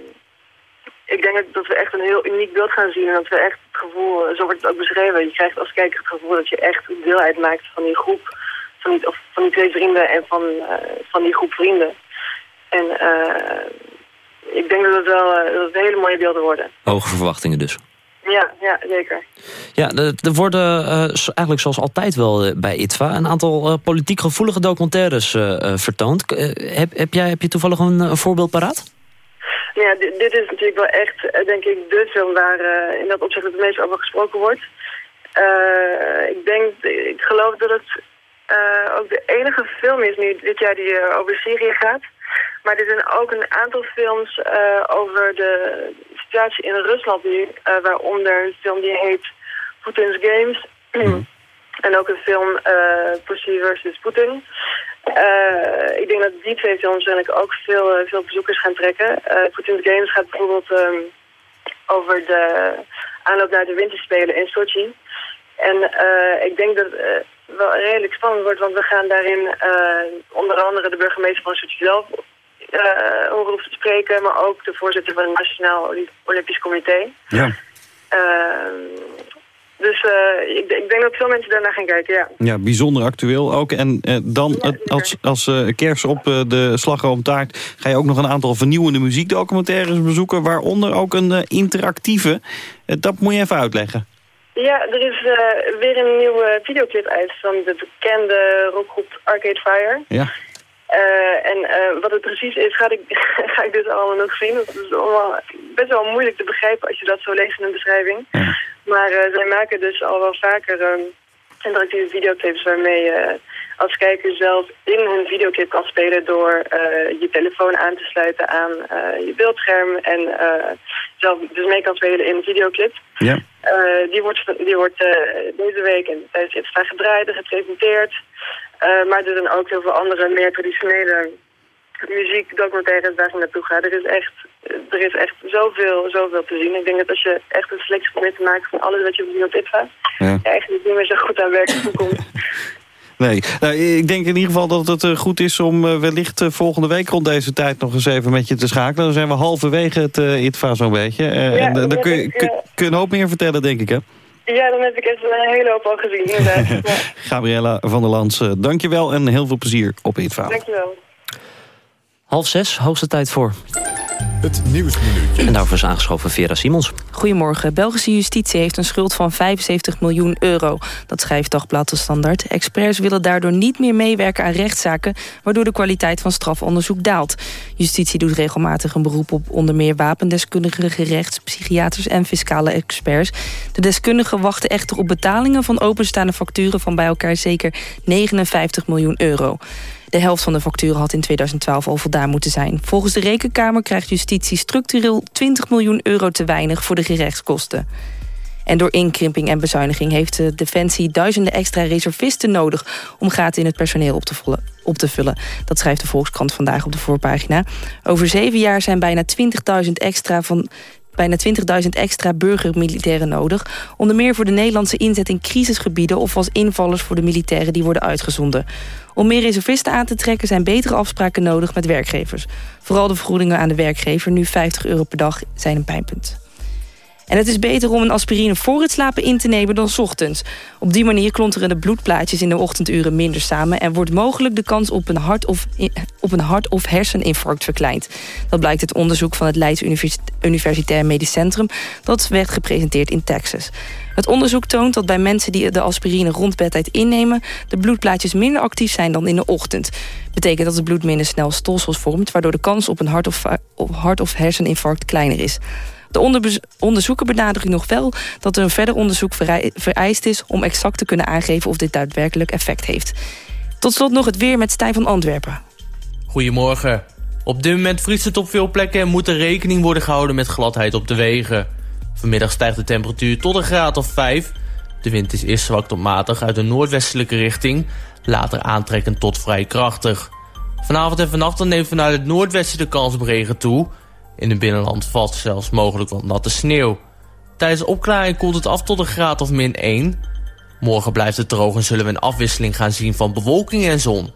[SPEAKER 9] ik denk dat we echt een heel uniek beeld gaan zien. En dat we echt het gevoel, zo wordt het ook beschreven. Je krijgt als kijker het gevoel dat je echt deel uitmaakt van die groep. Van die, of van die twee vrienden en van, uh, van die groep vrienden. En uh, ik denk dat het wel uh, dat het hele mooie beelden worden.
[SPEAKER 3] Hoge verwachtingen dus.
[SPEAKER 9] Ja, ja zeker.
[SPEAKER 3] Ja, er worden eigenlijk zoals altijd wel bij ITVA... een aantal politiek gevoelige documentaires vertoond. heb, heb, jij, heb je toevallig een, een voorbeeld paraat?
[SPEAKER 9] Ja, dit, dit, is natuurlijk wel echt, denk ik, de film waar uh, in dat opzicht het meest over gesproken wordt. Uh, ik denk, ik geloof dat het uh, ook de enige film is nu dit jaar die over Syrië gaat. Maar er zijn ook een aantal films over de situatie in Rusland nu, waaronder een film die heet Putin's Games. Mm. (clears throat) en ook een film, Pussy versus Putin. Uh, ik denk dat die twee films eigenlijk ook veel, uh, veel bezoekers gaan trekken. Uh, Putin's Games gaat bijvoorbeeld um, over de aanloop naar de winterspelen in Sochi. En ik denk dat het wel redelijk spannend wordt, want we gaan daarin onder andere de burgemeester van Sochi zelf omroep spreken, maar ook de voorzitter van het Nationaal Olympisch Comité.
[SPEAKER 4] Ja.
[SPEAKER 9] Dus uh, ik, ik, denk dat veel mensen daarnaar gaan kijken, ja.
[SPEAKER 4] Ja, bijzonder actueel ook. En uh, dan ja, als, als uh, kers op de slagroomtaart... ga je ook nog een aantal vernieuwende muziekdocumentaires bezoeken... waaronder ook een interactieve. dat moet je even uitleggen.
[SPEAKER 9] Ja, er is weer een nieuwe videoclip uit... van de bekende rockgroep Arcade Fire.
[SPEAKER 4] Ja.
[SPEAKER 9] en wat het precies is, ga ik, (laughs) ga ik dus allemaal nog zien. Dat is allemaal best wel moeilijk te begrijpen als je dat zo leest in een beschrijving.
[SPEAKER 4] Ja.
[SPEAKER 9] Maar uh, zij maken dus al wel vaker um, interactieve videoclips waarmee je als kijker zelf in hun videoclip kan spelen door uh, je telefoon aan te sluiten aan uh, je beeldscherm en zelf dus mee kan spelen in een videoclip.
[SPEAKER 4] Ja.
[SPEAKER 9] die wordt, die wordt deze week en tijdens Insta gedraaid en gepresenteerd. maar er zijn ook heel veel andere meer traditionele muziek, documentaires waar ik naartoe ga. Er is echt, er is echt zoveel, zoveel te zien. Ik denk dat als je echt een selectie probeert te maken van alles wat je op ITVA...
[SPEAKER 4] Ja.
[SPEAKER 9] Ja. eigenlijk niet meer zo goed aan werk toekomt. (laughs)
[SPEAKER 4] Nee, nou, ik denk in ieder geval dat het eh, goed is om eh, wellicht eh, volgende week rond deze tijd nog eens even met je te schakelen. Dan zijn we halverwege het uh, ITVA zo'n beetje.
[SPEAKER 9] Ja,
[SPEAKER 4] en dan kun je, kun, kun je een hoop meer vertellen, denk ik, hè?
[SPEAKER 9] ja, dan heb ik even een hele hoop al gezien, inderdaad. (laughs) Ja,
[SPEAKER 4] Gabriella van der Lans, dankjewel en heel veel plezier op ITVA.
[SPEAKER 9] dankjewel.
[SPEAKER 3] Half zes, hoogste tijd voor.
[SPEAKER 2] Het Nieuwsminuutje.
[SPEAKER 3] En daarvoor is aangeschoven Vera Simons.
[SPEAKER 8] Goedemorgen. Belgische justitie heeft een schuld van 75 miljoen euro. Dat schrijft Dagblad de Standaard. Experts willen daardoor niet meer meewerken aan rechtszaken... waardoor de kwaliteit van strafonderzoek daalt. Justitie doet regelmatig een beroep op onder meer wapendeskundigen... gerechts, psychiaters en fiscale experts. De deskundigen wachten echter op betalingen van openstaande facturen... van bij elkaar zeker 59 miljoen euro. De helft van de facturen had in 2012 al voldaan moeten zijn. Volgens de Rekenkamer krijgt justitie structureel 20 miljoen euro te weinig voor de gerechtskosten. En door inkrimping en bezuiniging heeft de Defensie duizenden extra reservisten nodig... om gaten in het personeel op te, vullen, op te vullen. Dat schrijft de Volkskrant vandaag op de voorpagina. Over zeven jaar zijn bijna 20.000 extra van bijna 20.000 extra burgermilitairen nodig. Onder meer voor de Nederlandse inzet in crisisgebieden... of als invallers voor de militairen die worden uitgezonden. Om meer reservisten aan te trekken zijn betere afspraken nodig met werkgevers. Vooral de vergoedingen aan de werkgever, nu 50 euro per dag, zijn een pijnpunt. En het is beter om een aspirine voor het slapen in te nemen dan ochtends. Op die manier klonteren de bloedplaatjes in de ochtenduren minder samen... en wordt mogelijk de kans op een hart- of, op een hart- of herseninfarct verkleind. Dat blijkt uit onderzoek van het Leids Univers Universitair Medisch Centrum... dat werd gepresenteerd in Texas. Het onderzoek toont dat bij mensen die de aspirine rond bedtijd innemen... de bloedplaatjes minder actief zijn dan in de ochtend. Betekent dat het bloed minder snel stolsels vormt... waardoor de kans op een hart- of, op hart- of herseninfarct kleiner is. De onderzoeker benadrukt nog wel dat er een verder onderzoek vereist is... om exact te kunnen aangeven of dit daadwerkelijk effect heeft. Tot slot nog het weer met Stijn van Antwerpen.
[SPEAKER 10] Goedemorgen. Op dit moment vriest het op veel plekken en moet er rekening worden gehouden met gladheid op de wegen. Vanmiddag stijgt de temperatuur tot een graad of 5. De wind is eerst zwak tot matig uit de noordwestelijke richting, later aantrekkend tot vrij krachtig. Vanavond en vannacht neemt vanuit het noordwesten de kans op regen toe. In het binnenland valt zelfs mogelijk wat natte sneeuw. Tijdens de opklaring koelt het af tot een graad of min 1. Morgen blijft het droog en zullen we een afwisseling gaan zien van bewolking en zon.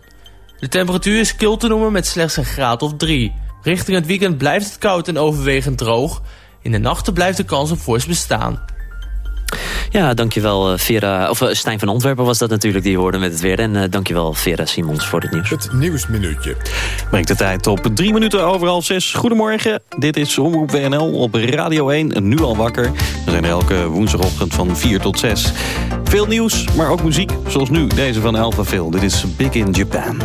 [SPEAKER 10] De temperatuur is kil te noemen met slechts een graad of 3. Richting het weekend blijft het koud en overwegend droog. In de nachten blijft de kans op vorst bestaan.
[SPEAKER 3] Ja, dankjewel Vera, of uh, Stijn van Antwerpen was dat natuurlijk die je hoorde met het weer. En uh, dankjewel Vera Simons voor het nieuws.
[SPEAKER 2] Het Nieuwsminuutje.
[SPEAKER 4] Brengt de tijd op drie minuten over half zes. Goedemorgen, dit is Omroep WNL op Radio 1, nu al wakker. We zijn er elke woensdagochtend van 4 tot 6. Veel nieuws, maar ook muziek, zoals nu deze van Alpha Phil. Dit is Big in Japan.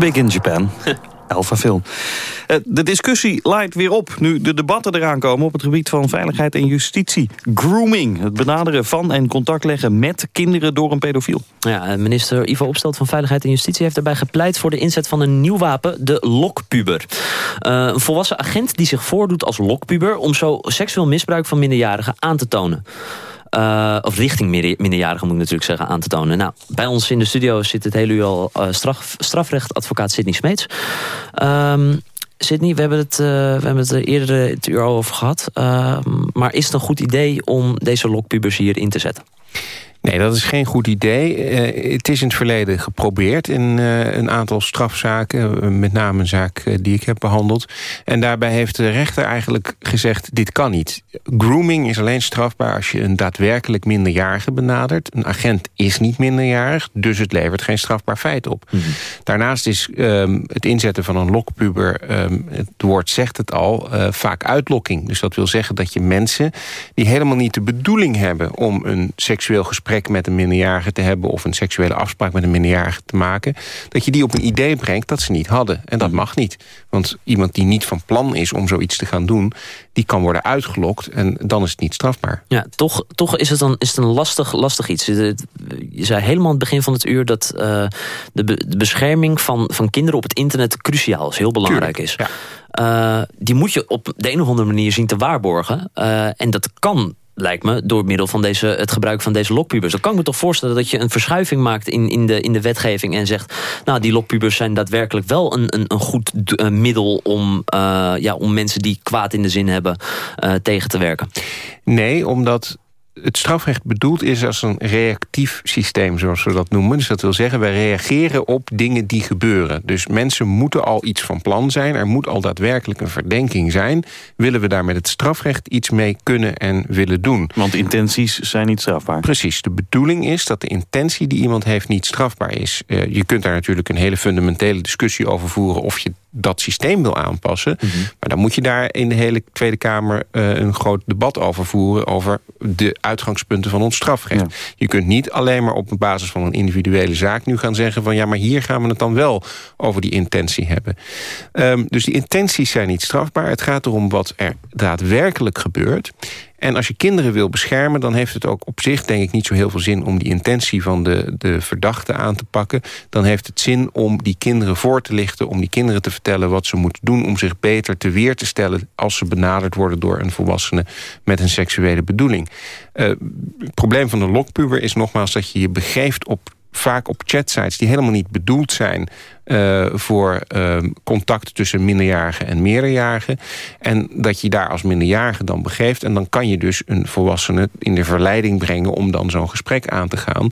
[SPEAKER 4] Big in Japan. (laughs) Alpha Film. Eh, De discussie leidt weer op nu de debatten eraan komen... op het gebied van veiligheid en justitie. Grooming, het benaderen van en contact leggen met kinderen door een pedofiel.
[SPEAKER 3] Ja, minister Ivo Opstelt van Veiligheid en Justitie heeft daarbij gepleit voor de inzet van een nieuw wapen, de lokpuber. Eh, een volwassen agent die zich voordoet als lokpuber om zo seksueel misbruik van minderjarigen aan te tonen. Eh, of richting minder- minderjarigen moet ik natuurlijk zeggen, aan te tonen. Nou, bij ons in de studio zit het hele uur al eh, straf, strafrechtadvocaat Sidney Smeets. Ehm Sidney, we hebben het, eh, we hebben het er eerder het uur al over gehad. Ehm, maar is het een goed idee om deze lokpubers hier in te zetten?
[SPEAKER 5] Nee, dat is geen goed idee. Eh, het is in het verleden geprobeerd in eh, een aantal strafzaken. eh, met name een zaak die ik heb behandeld. En daarbij heeft de rechter eigenlijk gezegd... dit kan niet. Grooming is alleen strafbaar als je een daadwerkelijk minderjarige benadert. Een agent is niet minderjarig, dus het levert geen strafbaar feit op. Daarnaast is ehm, het inzetten van een lokpuber... ehm, het woord zegt het al, vaak uitlokking. Dus dat wil zeggen dat je mensen... die helemaal niet de bedoeling hebben om een seksueel gesprek met een minderjarige te hebben... of een seksuele afspraak met een minderjarige te maken... dat je die op een idee brengt dat ze niet hadden. En dat mag niet. Want iemand die niet van plan is om zoiets te gaan doen... die kan worden uitgelokt en dan is het niet strafbaar.
[SPEAKER 3] Ja, toch, toch is het dan is het een lastig, lastig iets. Je zei helemaal aan het begin van het uur dat eh, de, be- de bescherming van, van kinderen op het internet cruciaal is, heel belangrijk is. Eh, die moet je op de een of andere manier zien te waarborgen. Eh, en dat kan lijkt me, door middel van deze, het gebruik van deze lokpubers. Dan kan ik me toch voorstellen dat je een verschuiving maakt in, in, de, in de wetgeving... en zegt, nou, die lokpubers zijn daadwerkelijk wel een, een, een goed eh, middel... Om, eh, ja, om mensen die kwaad in de zin hebben eh, tegen te werken.
[SPEAKER 5] Nee, omdat het strafrecht bedoeld is als een reactief systeem, zoals we dat noemen. Dus dat wil zeggen, wij reageren op dingen die gebeuren. Dus mensen moeten al iets van plan zijn. Er moet al daadwerkelijk een verdenking zijn. Willen we daar met het strafrecht iets mee kunnen en willen doen?
[SPEAKER 4] Want intenties zijn niet strafbaar.
[SPEAKER 5] Precies. De bedoeling is dat de intentie die iemand heeft niet strafbaar is. Eh, je kunt daar natuurlijk een hele fundamentele discussie over voeren... of je dat systeem wil aanpassen. Maar dan moet je daar in de hele Tweede Kamer eh, een groot debat over voeren... over de uitgangspunten van ons strafrecht. Je kunt niet alleen maar op basis van een individuele zaak nu gaan zeggen... van ja, maar hier gaan we het dan wel over die intentie hebben. Ehm, dus die intenties zijn niet strafbaar. Het gaat erom wat er daadwerkelijk gebeurt... En als je kinderen wil beschermen, dan heeft het ook op zich denk ik niet zo heel veel zin om die intentie van de, de verdachte aan te pakken. Dan heeft het zin om die kinderen voor te lichten, om die kinderen te vertellen wat ze moeten doen om zich beter te weer te stellen als ze benaderd worden door een volwassene met een seksuele bedoeling. Eh, het probleem van de lokpuber is nogmaals dat je je begeeft op vaak op chatsites die helemaal niet bedoeld zijn eh, voor eh, contact tussen minderjarigen en meerderjarigen. En dat je daar als minderjarige dan begeeft. En dan kan je dus een volwassene in de verleiding brengen om dan zo'n gesprek aan te gaan.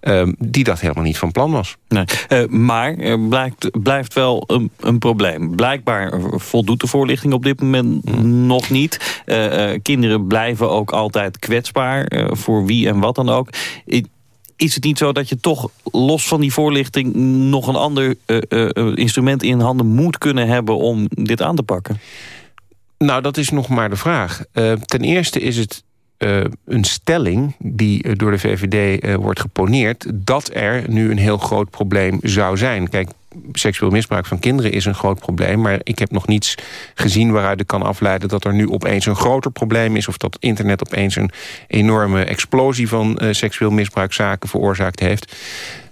[SPEAKER 5] eh, die dat helemaal niet van plan was.
[SPEAKER 4] Nee. Eh, maar er blijkt, blijft wel een, een probleem. Blijkbaar voldoet de voorlichting op dit moment nog niet. Eh, kinderen blijven ook altijd kwetsbaar, voor wie en wat dan ook. Is het niet zo dat je toch los van die voorlichting... nog een ander eh, eh, eh, instrument in handen moet kunnen hebben om dit aan te pakken?
[SPEAKER 5] Nou, dat is nog maar de vraag. Ten eerste is het een stelling die door de VVD wordt geponeerd... dat er nu een heel groot probleem zou zijn. Kijk, seksueel misbruik van kinderen is een groot probleem... maar ik heb nog niets gezien waaruit ik kan afleiden... dat er nu opeens een groter probleem is... of dat internet opeens een enorme explosie van eh, seksueel misbruikzaken veroorzaakt heeft.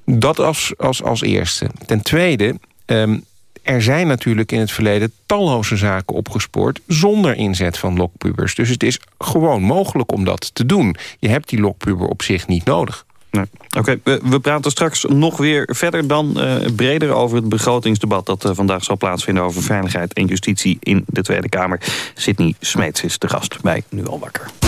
[SPEAKER 5] Dat als, als, als eerste. Ten tweede... ehm, er zijn natuurlijk in het verleden talloze zaken opgespoord... zonder inzet van lokpubers. Dus het is gewoon mogelijk om dat te doen. Je hebt die lokpuber op zich niet nodig.
[SPEAKER 4] Oké, we, we praten straks nog weer verder dan eh, breder over het begrotingsdebat... dat eh, vandaag zal plaatsvinden over veiligheid en justitie in de Tweede Kamer. Sidney Smeets is de gast bij Nu al wakker.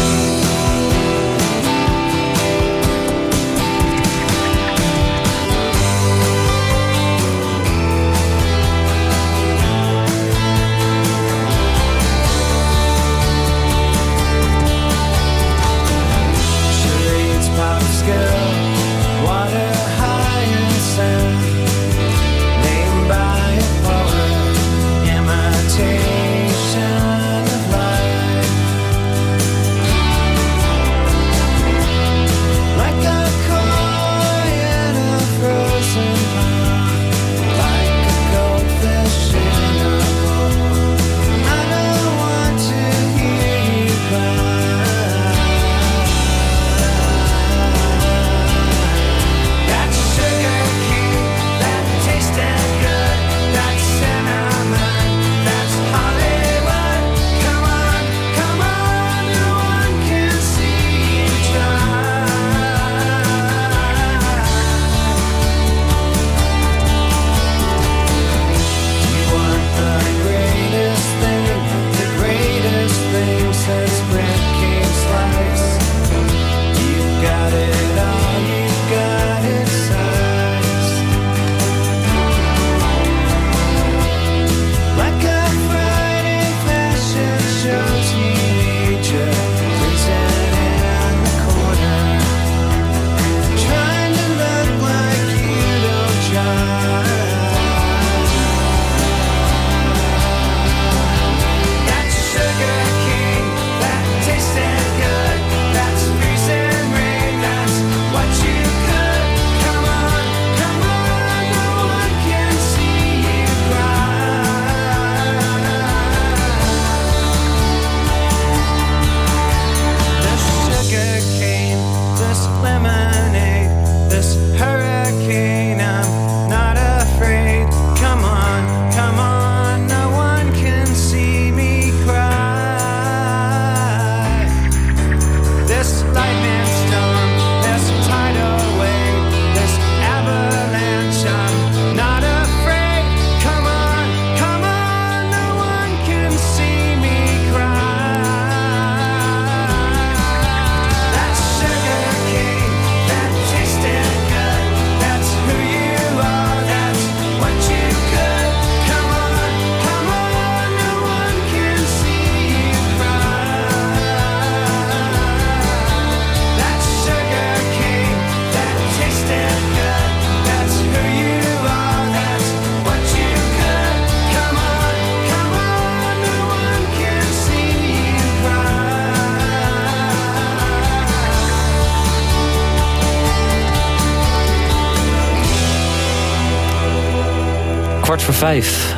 [SPEAKER 3] Vijf.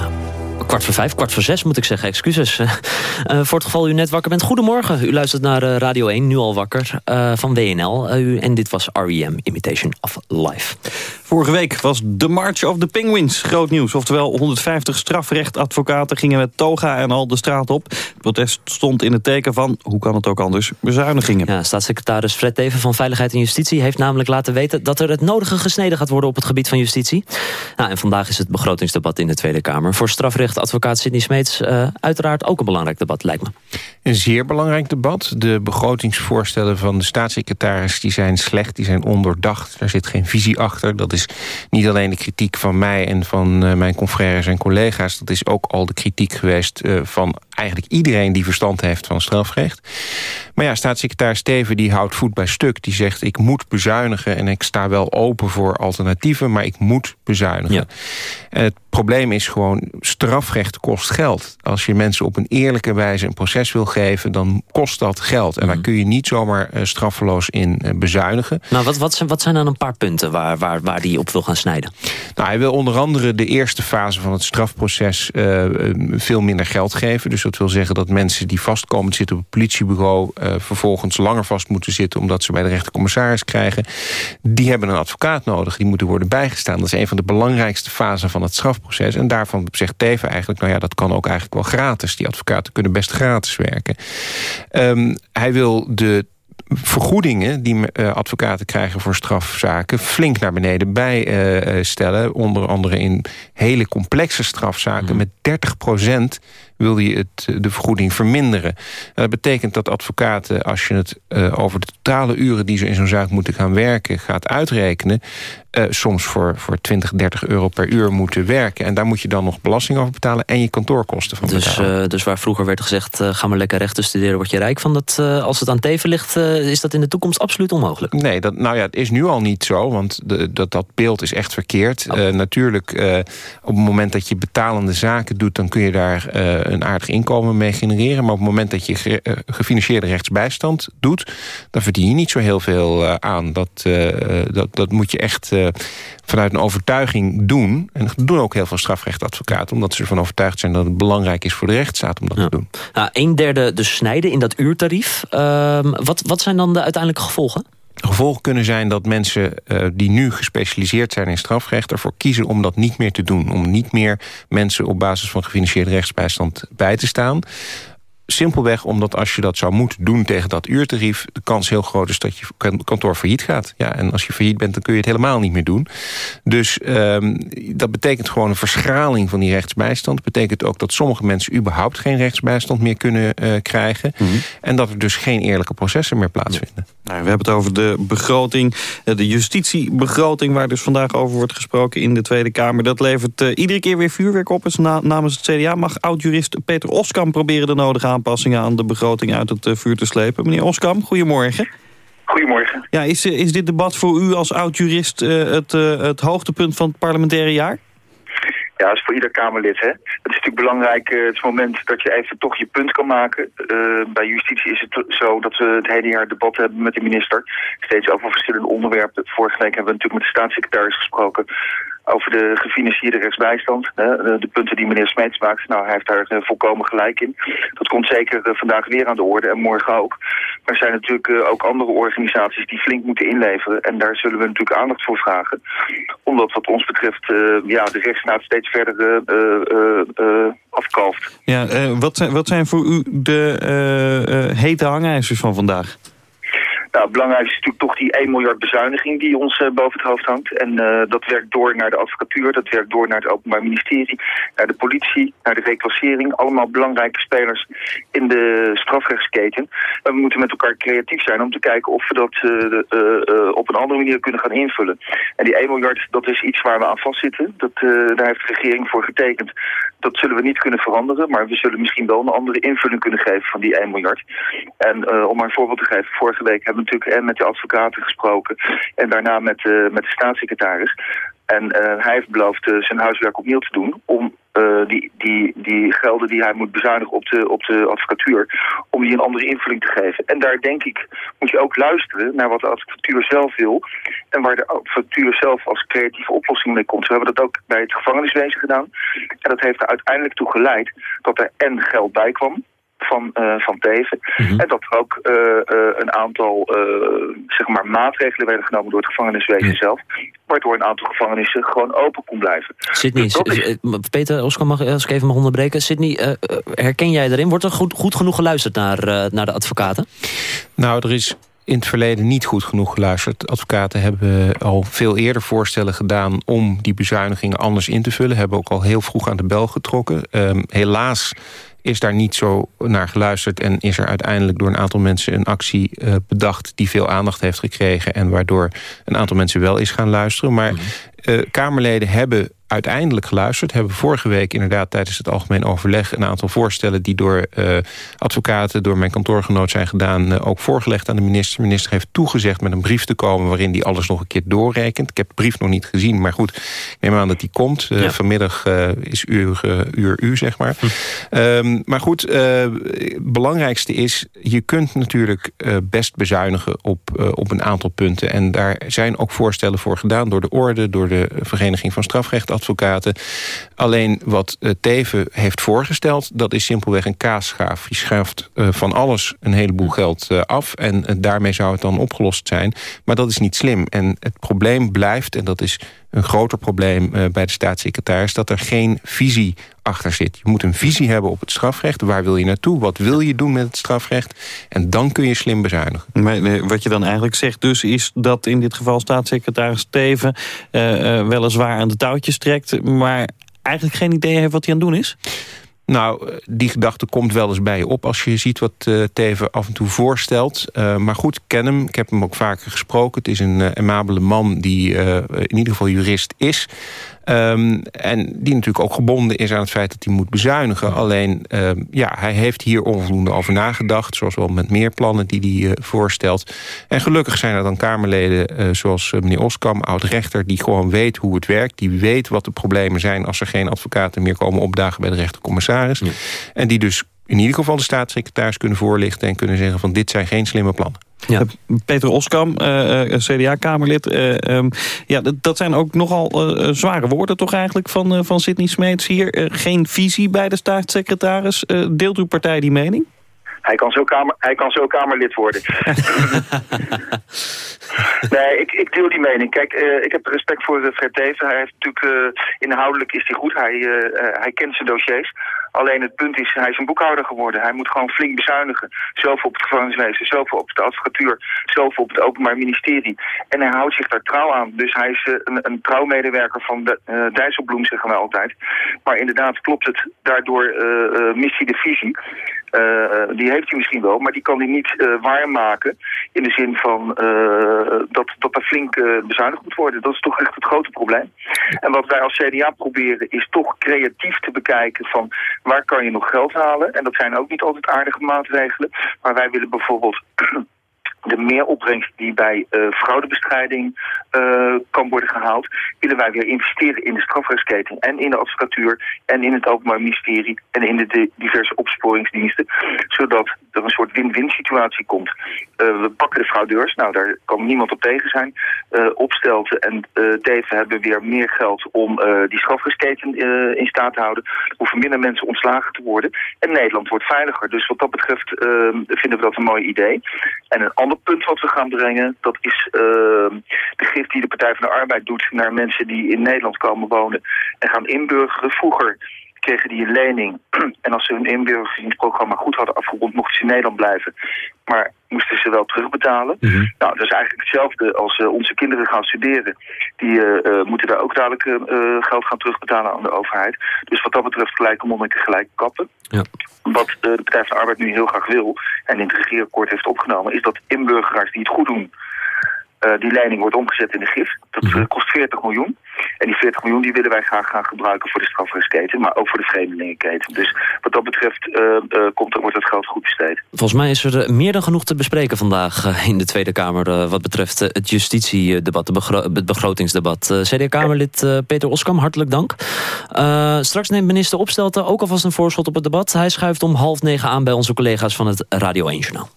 [SPEAKER 3] Kwart voor vijf, kwart voor zes moet ik zeggen, excuses. (laughs) Eh, voor het geval u net wakker bent, goedemorgen. U luistert naar eh, Radio 1, nu al wakker, eh, van WNL. en dit was R.E.M. Imitation of Life.
[SPEAKER 4] Vorige week was de March of the Penguins groot nieuws. Oftewel 150 strafrechtadvocaten gingen met toga en al de straat op. Het protest stond in het teken van, hoe kan het ook anders, bezuinigingen.
[SPEAKER 3] Ja, staatssecretaris Fred Teven van Veiligheid en Justitie... heeft namelijk laten weten dat er het nodige gesneden gaat worden... op het gebied van justitie. Nou, en vandaag is het begrotingsdebat in de Tweede Kamer. Voor strafrechtadvocaat Sidney Smeets uh, uiteraard ook een belangrijk debat, lijkt me.
[SPEAKER 5] Een zeer belangrijk debat. De begrotingsvoorstellen van de staatssecretaris die zijn slecht, die zijn ondoordacht. Daar zit geen visie achter. Dat is niet alleen de kritiek van mij en van uh, mijn confrères en collega's... dat is ook al de kritiek geweest uh, van eigenlijk iedereen die verstand heeft van strafrecht. Maar ja, staatssecretaris Steven die houdt voet bij stuk. Die zegt ik moet bezuinigen en ik sta wel open voor alternatieven... maar ik moet bezuinigen. Ja. Het probleem is gewoon, strafrecht kost geld. Als je mensen op een eerlijke wijze een proces wil geven... dan kost dat geld. En mm. daar kun je niet zomaar uh, straffeloos in uh, bezuinigen.
[SPEAKER 3] Nou, wat, wat, zijn, wat zijn dan een paar punten waar, waar, waar die op wil gaan snijden?
[SPEAKER 5] Nou, hij wil onder andere de eerste fase van het strafproces... Uh, veel minder geld geven. Dus dat wil zeggen dat mensen die vastkomen te zitten op het politiebureau... vervolgens langer vast moeten zitten... omdat ze bij de rechtercommissaris krijgen. Die hebben een advocaat nodig. Die moeten worden bijgestaan. Dat is een van de belangrijkste fasen van het strafproces proces. En daarvan zegt Teven eigenlijk, nou ja, dat kan ook eigenlijk wel gratis. Die advocaten kunnen best gratis werken. Um, hij wil de vergoedingen die uh, advocaten krijgen voor strafzaken... flink naar beneden bijstellen. Uh, onder andere in hele complexe strafzaken. Mm. Met 30 procent wil je het, de vergoeding verminderen. Dat betekent dat advocaten, als je het uh, over de totale uren... die ze in zo'n zaak moeten gaan werken, gaat uitrekenen... Uh, soms voor, voor 20, 30 euro per uur moeten werken. En daar moet je dan nog belasting over betalen... en je kantoorkosten van
[SPEAKER 3] dus,
[SPEAKER 5] betalen.
[SPEAKER 3] Uh, dus waar vroeger werd gezegd... ga maar lekker rechten studeren, word je rijk van. Dat, als het aan teven ligt, is dat in de toekomst absoluut onmogelijk.
[SPEAKER 5] Nee, dat, nou ja, het is nu al niet zo. Want de, dat, dat beeld is echt verkeerd. Oh. natuurlijk, op het moment dat je betalende zaken doet... dan kun je daar een aardig inkomen mee genereren. Maar op het moment dat je ge, gefinancierde rechtsbijstand doet... dan verdien je niet zo heel veel aan. Dat, dat, dat moet je echt vanuit een overtuiging doen. En dat doen ook heel veel strafrechtadvocaten... omdat ze ervan overtuigd zijn dat het belangrijk is voor de rechtsstaat om dat
[SPEAKER 3] ja.
[SPEAKER 5] te doen.
[SPEAKER 3] Nou, een derde dus snijden in dat uurtarief. Ehm, wat, wat zijn dan de uiteindelijke gevolgen?
[SPEAKER 5] Gevolg kunnen zijn dat mensen uh, die nu gespecialiseerd zijn in strafrecht... ervoor kiezen om dat niet meer te doen. Om niet meer mensen op basis van gefinancierde rechtsbijstand bij te staan. Simpelweg omdat als je dat zou moeten doen tegen dat uurtarief... de kans heel groot is dat je kantoor failliet gaat. Ja, en als je failliet bent, dan kun je het helemaal niet meer doen. Dus um, dat betekent gewoon een verschraling van die rechtsbijstand. Dat betekent ook dat sommige mensen überhaupt geen rechtsbijstand meer kunnen uh, krijgen. Mm -hmm. En dat er dus geen eerlijke processen meer plaatsvinden.
[SPEAKER 4] Nou, we hebben het over de begroting, de justitiebegroting... waar dus vandaag over wordt gesproken in de Tweede Kamer. Dat levert uh, iedere keer weer vuurwerk op. Dus na, namens het CDA mag oud-jurist Peter Oskam proberen de nodige aanpassingen aan de begroting uit het uh, vuur te slepen. Meneer Oskam, goedemorgen.
[SPEAKER 11] Goedemorgen.
[SPEAKER 4] Ja, is, is dit debat voor u als oud-jurist uh, het, het hoogtepunt van het parlementaire jaar?
[SPEAKER 11] Ja, dat is voor ieder Kamerlid. Hè. Het is natuurlijk belangrijk, uh, het moment dat je even toch je punt kan maken. Uh, bij justitie is het zo dat we het hele jaar debat hebben met de minister. Steeds over verschillende onderwerpen. Vorige week hebben we natuurlijk met de staatssecretaris gesproken over de gefinancierde rechtsbijstand. De punten die meneer Smeets maakt, nou, hij heeft daar uh, volkomen gelijk in. Dat komt zeker uh, vandaag weer aan de orde en morgen ook. Maar er zijn natuurlijk uh, ook andere organisaties die flink moeten inleveren. En daar zullen we natuurlijk aandacht voor vragen. Omdat wat ons betreft ja, de rechtsstaat steeds verder afkalft.
[SPEAKER 4] Ja, wat, zijn, wat zijn voor u de hete hangijzers van vandaag?
[SPEAKER 11] Nou, het belangrijkste is natuurlijk toch die 1 miljard bezuiniging die ons uh, boven het hoofd hangt. En uh, dat werkt door naar de advocatuur, dat werkt door naar het Openbaar Ministerie, naar de politie, naar de reclassering. Allemaal belangrijke spelers in de strafrechtsketen. En we moeten met elkaar creatief zijn om te kijken of we dat uh, op een andere manier kunnen gaan invullen. En die 1 miljard, dat is iets waar we aan vastzitten. Dat, daar heeft de regering voor getekend. Dat zullen we niet kunnen veranderen, maar we zullen misschien wel een andere invulling kunnen geven van die 1 miljard. En om maar een voorbeeld te geven, vorige week hebben we natuurlijk en met de advocaten gesproken en daarna met, uh, met de staatssecretaris. En uh, hij heeft beloofd zijn huiswerk opnieuw te doen om eh, die, die, die gelden die hij moet bezuinigen op de, op de advocatuur, om die een andere invulling te geven. En daar denk ik, moet je ook luisteren naar wat de advocatuur zelf wil en waar de advocatuur zelf als creatieve oplossing mee komt. We hebben dat ook bij het gevangeniswezen gedaan. En dat heeft er uiteindelijk toe geleid dat er en geld bij kwam van, eh, van Teven. En dat er ook eh, eh, een aantal eh, zeg maar maatregelen werden genomen door het gevangeniswezen zelf. Waardoor een aantal gevangenissen gewoon open kon blijven.
[SPEAKER 3] Sydney,
[SPEAKER 11] Dus is-
[SPEAKER 3] Peter, Oscar, mag, als ik even mag onderbreken. Sydney, herken jij daarin? Wordt er goed, goed genoeg geluisterd naar, eh, naar de advocaten?
[SPEAKER 5] Nou, er is in het verleden niet goed genoeg geluisterd. Advocaten hebben al veel eerder voorstellen gedaan... om die bezuinigingen anders in te vullen. Hebben ook al heel vroeg aan de bel getrokken. Ehm, helaas is daar niet zo naar geluisterd... en is er uiteindelijk door een aantal mensen een actie eh, bedacht... die veel aandacht heeft gekregen... en waardoor een aantal mensen wel is gaan luisteren. Maar eh, Kamerleden hebben uiteindelijk geluisterd. Hebben vorige week inderdaad tijdens het algemeen overleg... een aantal voorstellen die door eh, advocaten, door mijn kantoorgenoot zijn gedaan... eh, ook voorgelegd aan de minister. De minister heeft toegezegd met een brief te komen... waarin die alles nog een keer doorrekent. Ik heb de brief nog niet gezien, maar goed, ik neem aan dat die komt. Eh, Vanmiddag is uur, uur u, zeg maar. Ehm, maar goed, het belangrijkste is... je kunt natuurlijk best bezuinigen op, op een aantal punten. En daar zijn ook voorstellen voor gedaan door de orde... door de Vereniging van Strafrechtadvocaten. Alleen wat eh, Teven heeft voorgesteld... dat is simpelweg een kaasschaaf. Je schuift eh, van alles een heleboel geld eh, af... en daarmee zou het dan opgelost zijn. Maar dat is niet slim. En het probleem blijft, en dat is een groter probleem bij de staatssecretaris... dat er geen visie achter zit. Je moet een visie hebben op het strafrecht. Waar wil je naartoe? Wat wil je doen met het strafrecht? En dan kun je slim bezuinigen.
[SPEAKER 4] Maar wat je dan eigenlijk zegt dus is dat in dit geval staatssecretaris Teven... eh, eh, weliswaar aan de touwtjes trekt, maar eigenlijk geen idee heeft wat hij aan het doen is?
[SPEAKER 5] Nou, eh, die gedachte komt wel eens bij je op... als je ziet wat Teven af en toe voorstelt. Maar goed, ik ken hem. Ik heb hem ook vaker gesproken. Het is een uh, amabele man die uh, in ieder geval jurist is. Um, en die natuurlijk ook gebonden is aan het feit dat hij moet bezuinigen. Alleen, uh, ja, hij heeft hier onvoldoende over nagedacht. Zoals wel met meer plannen die hij uh, voorstelt. En gelukkig zijn er dan Kamerleden uh, zoals meneer Oskam, oud-rechter... die gewoon weet hoe het werkt. Die weet wat de problemen zijn als er geen advocaten meer komen opdagen... bij de rechtercommissaris. Ja. En die dus in ieder geval de staatssecretaris kunnen voorlichten... en kunnen zeggen van dit zijn geen slimme plannen.
[SPEAKER 4] Ja. Peter Oskam, uh, CDA-kamerlid. Uh, um, ja, dat zijn ook nogal uh, zware woorden toch eigenlijk van, van Sidney Smeets hier. geen visie bij de staatssecretaris. deelt uw partij die mening?
[SPEAKER 11] Hij kan zo, kamer, hij kan zo Kamerlid worden. (laughs) nee, ik, ik deel die mening. Kijk, uh, ik heb respect voor uh, Fred Teven. Hij heeft natuurlijk, uh, inhoudelijk is hij goed. Hij, hij kent zijn dossiers. Alleen het punt is, hij is een boekhouder geworden. Hij moet gewoon flink bezuinigen. Zoveel op het gevangeniswezen, zoveel op de advocatuur, zoveel op het openbaar ministerie. En hij houdt zich daar trouw aan. Dus hij is een, een trouwmedewerker van de, Dijsselbloem, zeggen we altijd. Maar inderdaad klopt het. Daardoor mist hij de visie. Uh, die heeft hij misschien wel, maar die kan hij niet uh, waarmaken. In de zin van uh, dat, dat er flink bezuinigd moet worden. Dat is toch echt het grote probleem. En wat wij als CDA proberen is toch creatief te bekijken van waar kan je nog geld halen. En dat zijn ook niet altijd aardige maatregelen. Maar wij willen bijvoorbeeld (clears throat) de meeropbrengst die bij uh, fraudebestrijding uh, kan worden gehaald, willen wij weer investeren in de strafrechtsketen en in de advocatuur en in het Openbaar Ministerie en in de, diverse opsporingsdiensten, zodat er een soort win-win situatie komt. Uh, we pakken de fraudeurs, nou daar kan niemand op tegen zijn, opstelten en Teven hebben weer meer geld om die strafrechtsketen in staat te houden. Er hoeven minder mensen ontslagen te worden en Nederland wordt veiliger. Dus wat dat betreft vinden we dat een mooi idee. En een ander punt wat we gaan brengen, dat is uh, de gift die de Partij van de Arbeid doet naar mensen die in Nederland komen wonen en gaan inburgeren. Vroeger kregen die een lening (clears throat) en als ze hun inburgeringsprogramma goed hadden afgerond, mochten ze in Nederland blijven. Maar moesten ze wel terugbetalen. Mm -hmm. Nou, dat is eigenlijk hetzelfde als uh, onze kinderen gaan studeren. Die uh, moeten daar ook dadelijk geld gaan terugbetalen aan de overheid. Dus wat dat betreft gelijke monniken, gelijke kappen.
[SPEAKER 3] Ja.
[SPEAKER 11] Wat de Partij van de Arbeid nu heel graag wil en in het regeerakkoord heeft opgenomen, is dat inburgeraars die het goed doen, uh, die lening wordt omgezet in de gif. Dat uh, kost 40 miljoen. En die 40 miljoen die willen wij graag gaan gebruiken voor de strafrechtsketen, maar ook voor de vreemdelingenketen. Dus wat dat betreft uh, komt, wordt het geld goed besteed.
[SPEAKER 3] Volgens mij is er meer dan genoeg te bespreken vandaag in de Tweede Kamer... wat betreft het justitiedebat, de begro het begrotingsdebat. CDA-Kamerlid Peter Oskam, hartelijk dank. straks neemt minister Opstelten ook alvast een voorschot op het debat. Hij schuift om half negen aan bij onze collega's van het Radio 1-journaal.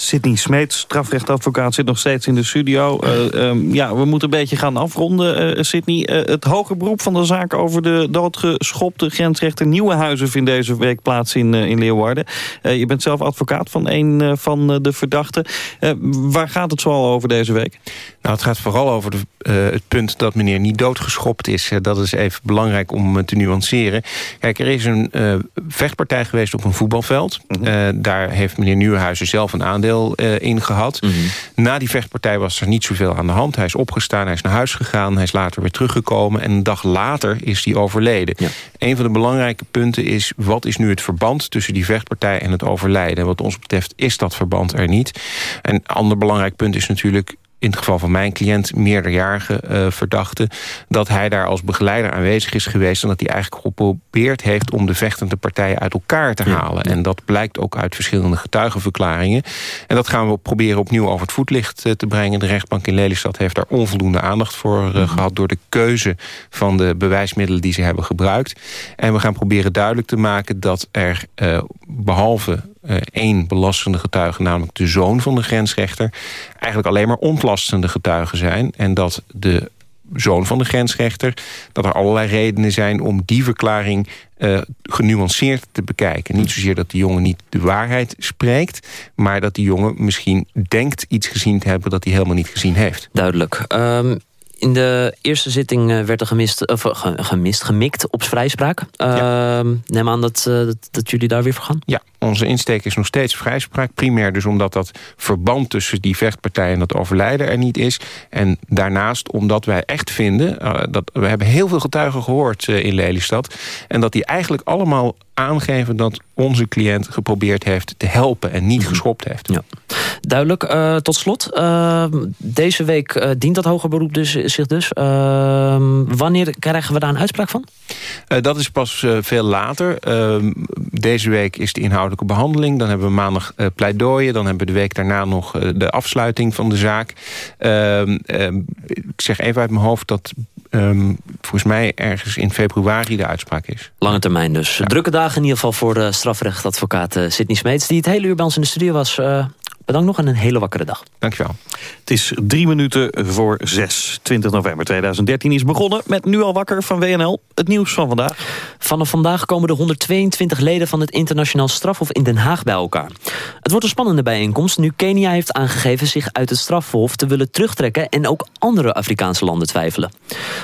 [SPEAKER 4] Sidney Smeet, strafrechtadvocaat, zit nog steeds in de studio. Uh, um, ja, we moeten een beetje gaan afronden, uh, Sidney. Uh, het hoger beroep van de zaak over de doodgeschopte grensrechter Nieuwenhuizen... vindt deze week plaats in, in Leeuwarden. je bent zelf advocaat van een van de verdachten. waar gaat het zoal over deze week?
[SPEAKER 5] Nou, het gaat vooral over de, het punt dat meneer niet doodgeschopt is. dat is even belangrijk om te nuanceren. Kijk, er is een vechtpartij geweest op een voetbalveld. Mhm. daar heeft meneer Nieuwenhuizen zelf een aandeel uh, in gehad. Mhm. Na die vechtpartij was er niet zoveel aan de hand. Hij is opgestaan, hij is naar huis gegaan, hij is later weer teruggekomen... en een dag later is hij overleden. Ja. Een van de belangrijke punten is... wat is nu het verband tussen die vechtpartij en het overlijden? En wat ons betreft is dat verband er niet. een ander belangrijk punt is natuurlijk in het geval van mijn cliënt, meerderjarige uh, verdachte... dat hij daar als begeleider aanwezig is geweest... en dat hij eigenlijk geprobeerd heeft om de vechtende partijen uit elkaar te halen. En dat blijkt ook uit verschillende getuigenverklaringen. En dat gaan we proberen opnieuw over het voetlicht uh, te brengen. De rechtbank in Lelystad heeft daar onvoldoende aandacht voor uh, gehad... door de keuze van de bewijsmiddelen die ze hebben gebruikt. En we gaan proberen duidelijk te maken dat er behalve uh, één belastende getuige, namelijk de zoon van de grensrechter... eigenlijk alleen maar ontlastende getuigen zijn. En dat de zoon van de grensrechter... dat er allerlei redenen zijn om die verklaring uh, genuanceerd te bekijken. Niet zozeer dat die jongen niet de waarheid spreekt... maar dat die jongen misschien denkt iets gezien te hebben... dat hij helemaal niet gezien heeft.
[SPEAKER 3] Duidelijk. Um, in de eerste zitting eh, werd er gemist, of, gemist gemikt op vrijspraak. Ja. Uh, neem aan dat, uh, dat, dat, jullie daar weer voor gaan?
[SPEAKER 5] Ja, onze insteek is nog steeds vrijspraak. Primair dus omdat dat verband tussen die vechtpartij en dat overlijden er niet is. En daarnaast omdat wij echt vinden... Uh, dat we hebben heel veel getuigen gehoord in Lelystad... en dat die eigenlijk allemaal aangeven dat onze cliënt geprobeerd heeft te helpen en niet mhm. geschopt heeft.
[SPEAKER 3] Ja. Duidelijk. Uh, tot slot, uh, deze week uh, dient dat hoger beroep dus, zich dus. Ehm, wanneer krijgen we daar een uitspraak van?
[SPEAKER 5] dat is pas veel later. Ehm, deze week is de inhoudelijke behandeling. Dan hebben we maandag pleidooien. Dan hebben we de week daarna nog de afsluiting van de zaak. Ehm, ik zeg even uit mijn hoofd dat um, volgens mij ergens in februari de uitspraak is.
[SPEAKER 3] Lange termijn dus. Drukke dagen in ieder geval voor de strafrechtadvocaat uh, Sidney Smeets... die het hele uur bij ons in de studio was. Uh, Bedankt nog en een hele wakkere dag.
[SPEAKER 5] Dankjewel.
[SPEAKER 4] Het is drie minuten voor zes. 20 november 2013 is begonnen met Nu al wakker van WNL. Het nieuws van vandaag.
[SPEAKER 3] Vanaf vandaag komen de 122 leden van het internationaal strafhof in Den Haag bij elkaar. Het wordt een spannende bijeenkomst nu Kenia heeft aangegeven zich uit het strafhof te willen terugtrekken en ook andere Afrikaanse landen twijfelen.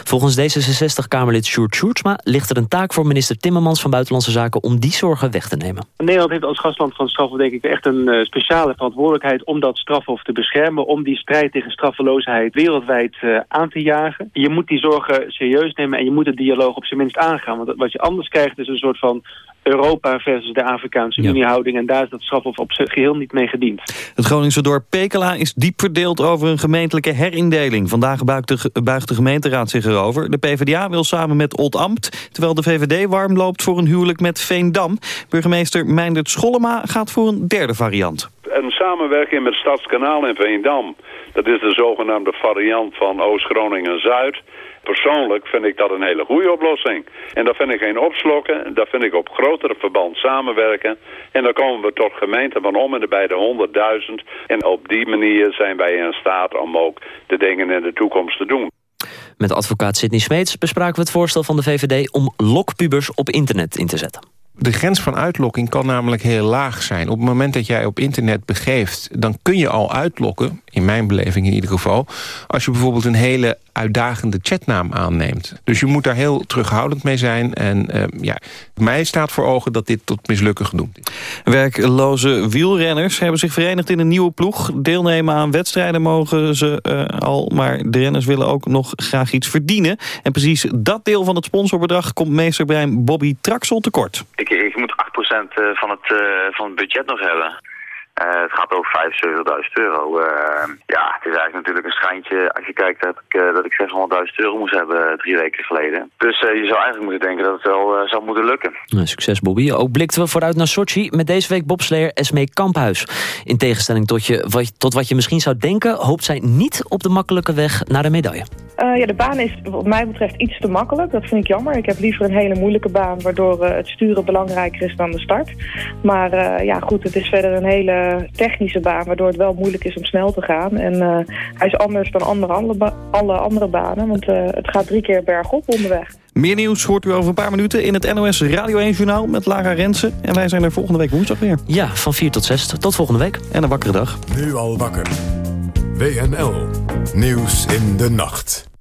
[SPEAKER 3] Volgens D66-Kamerlid Sjoerd Sjoerdsma ligt er een taak voor minister Timmermans van Buitenlandse Zaken om die zorgen weg te nemen.
[SPEAKER 12] Nederland heeft als gastland van het strafhof denk ik echt een uh, speciale verantwoordelijkheid om dat strafhof te beschermen... om die strijd tegen straffeloosheid wereldwijd uh, aan te jagen. Je moet die zorgen serieus nemen en je moet de dialoog op zijn minst aangaan. Want wat je anders krijgt is een soort van Europa versus de Afrikaanse ja. Uniehouding. En daar is dat strafhof op zijn geheel niet mee gediend.
[SPEAKER 4] Het Groningse dorp Pekela is diep verdeeld over een gemeentelijke herindeling. Vandaag buigt de, buigt de gemeenteraad zich erover. De PvdA wil samen met Old Ambt, terwijl de VVD warm loopt voor een huwelijk met Veendam. Burgemeester Meindert Schollema gaat voor een derde variant.
[SPEAKER 13] Samenwerking met Stadskanaal en Veendam. Dat is de zogenaamde variant van Oost-Groningen-Zuid persoonlijk vind ik dat een hele goede oplossing. En dat vind ik geen opslokken, dat vind ik op grotere verband samenwerken. En dan komen we tot gemeenten van om en de bij de 100.000. En op die manier zijn wij in staat om ook de dingen in de toekomst te doen.
[SPEAKER 3] Met advocaat Sidney Smeets bespraken we het voorstel van de VVD... om lokpubers op internet in te zetten.
[SPEAKER 5] De grens van uitlokking kan namelijk heel laag zijn. Op het moment dat jij op internet begeeft... dan kun je al uitlokken, in mijn beleving in ieder geval... als je bijvoorbeeld een hele uitdagende chatnaam aanneemt. Dus je moet daar heel terughoudend mee zijn. En uh, ja, mij staat voor ogen dat dit tot mislukken genoemd is.
[SPEAKER 4] Werkloze wielrenners hebben zich verenigd in een nieuwe ploeg. Deelnemen aan wedstrijden mogen ze uh, al, maar de renners willen ook nog graag iets verdienen. En precies dat deel van het sponsorbedrag komt meesterbrein Bobby Traxel tekort.
[SPEAKER 14] Ik, moet 8% eh, van het, uh, van het budget nog hebben. Eh, het gaat over 75.000 euro. Eh, ja, het is eigenlijk natuurlijk een schijntje als je kijkt dat ik, eh, dat ik 600.000 euro moest hebben drie weken geleden. Dus je zou eigenlijk moeten denken dat het wel zou moeten lukken.
[SPEAKER 3] Nou, succes Bobby. Ook blikten we vooruit naar Sochi met deze week bobsleer Esmee Kamphuis. In tegenstelling tot, je, wat, tot wat je misschien zou denken... hoopt zij niet op de makkelijke weg naar de medaille.
[SPEAKER 15] Uh, ja, de baan is wat mij betreft iets te makkelijk. Dat vind ik jammer. Ik heb liever een hele moeilijke baan... waardoor uh, het sturen belangrijker is dan de start. Maar uh, ja, goed, het is verder een hele technische baan... waardoor het wel moeilijk is om snel te gaan. En hij is anders dan andere, alle, alle andere banen... want het gaat drie keer bergop onderweg.
[SPEAKER 4] Meer nieuws hoort u over een paar minuten in het NOS Radio 1-journaal... met Lara Rensen. En wij zijn er volgende week woensdag weer.
[SPEAKER 3] Ja, van 4 tot 6. Tot volgende week.
[SPEAKER 4] En een wakkere dag.
[SPEAKER 2] Nu al wakker. WNL. Nieuws in de nacht.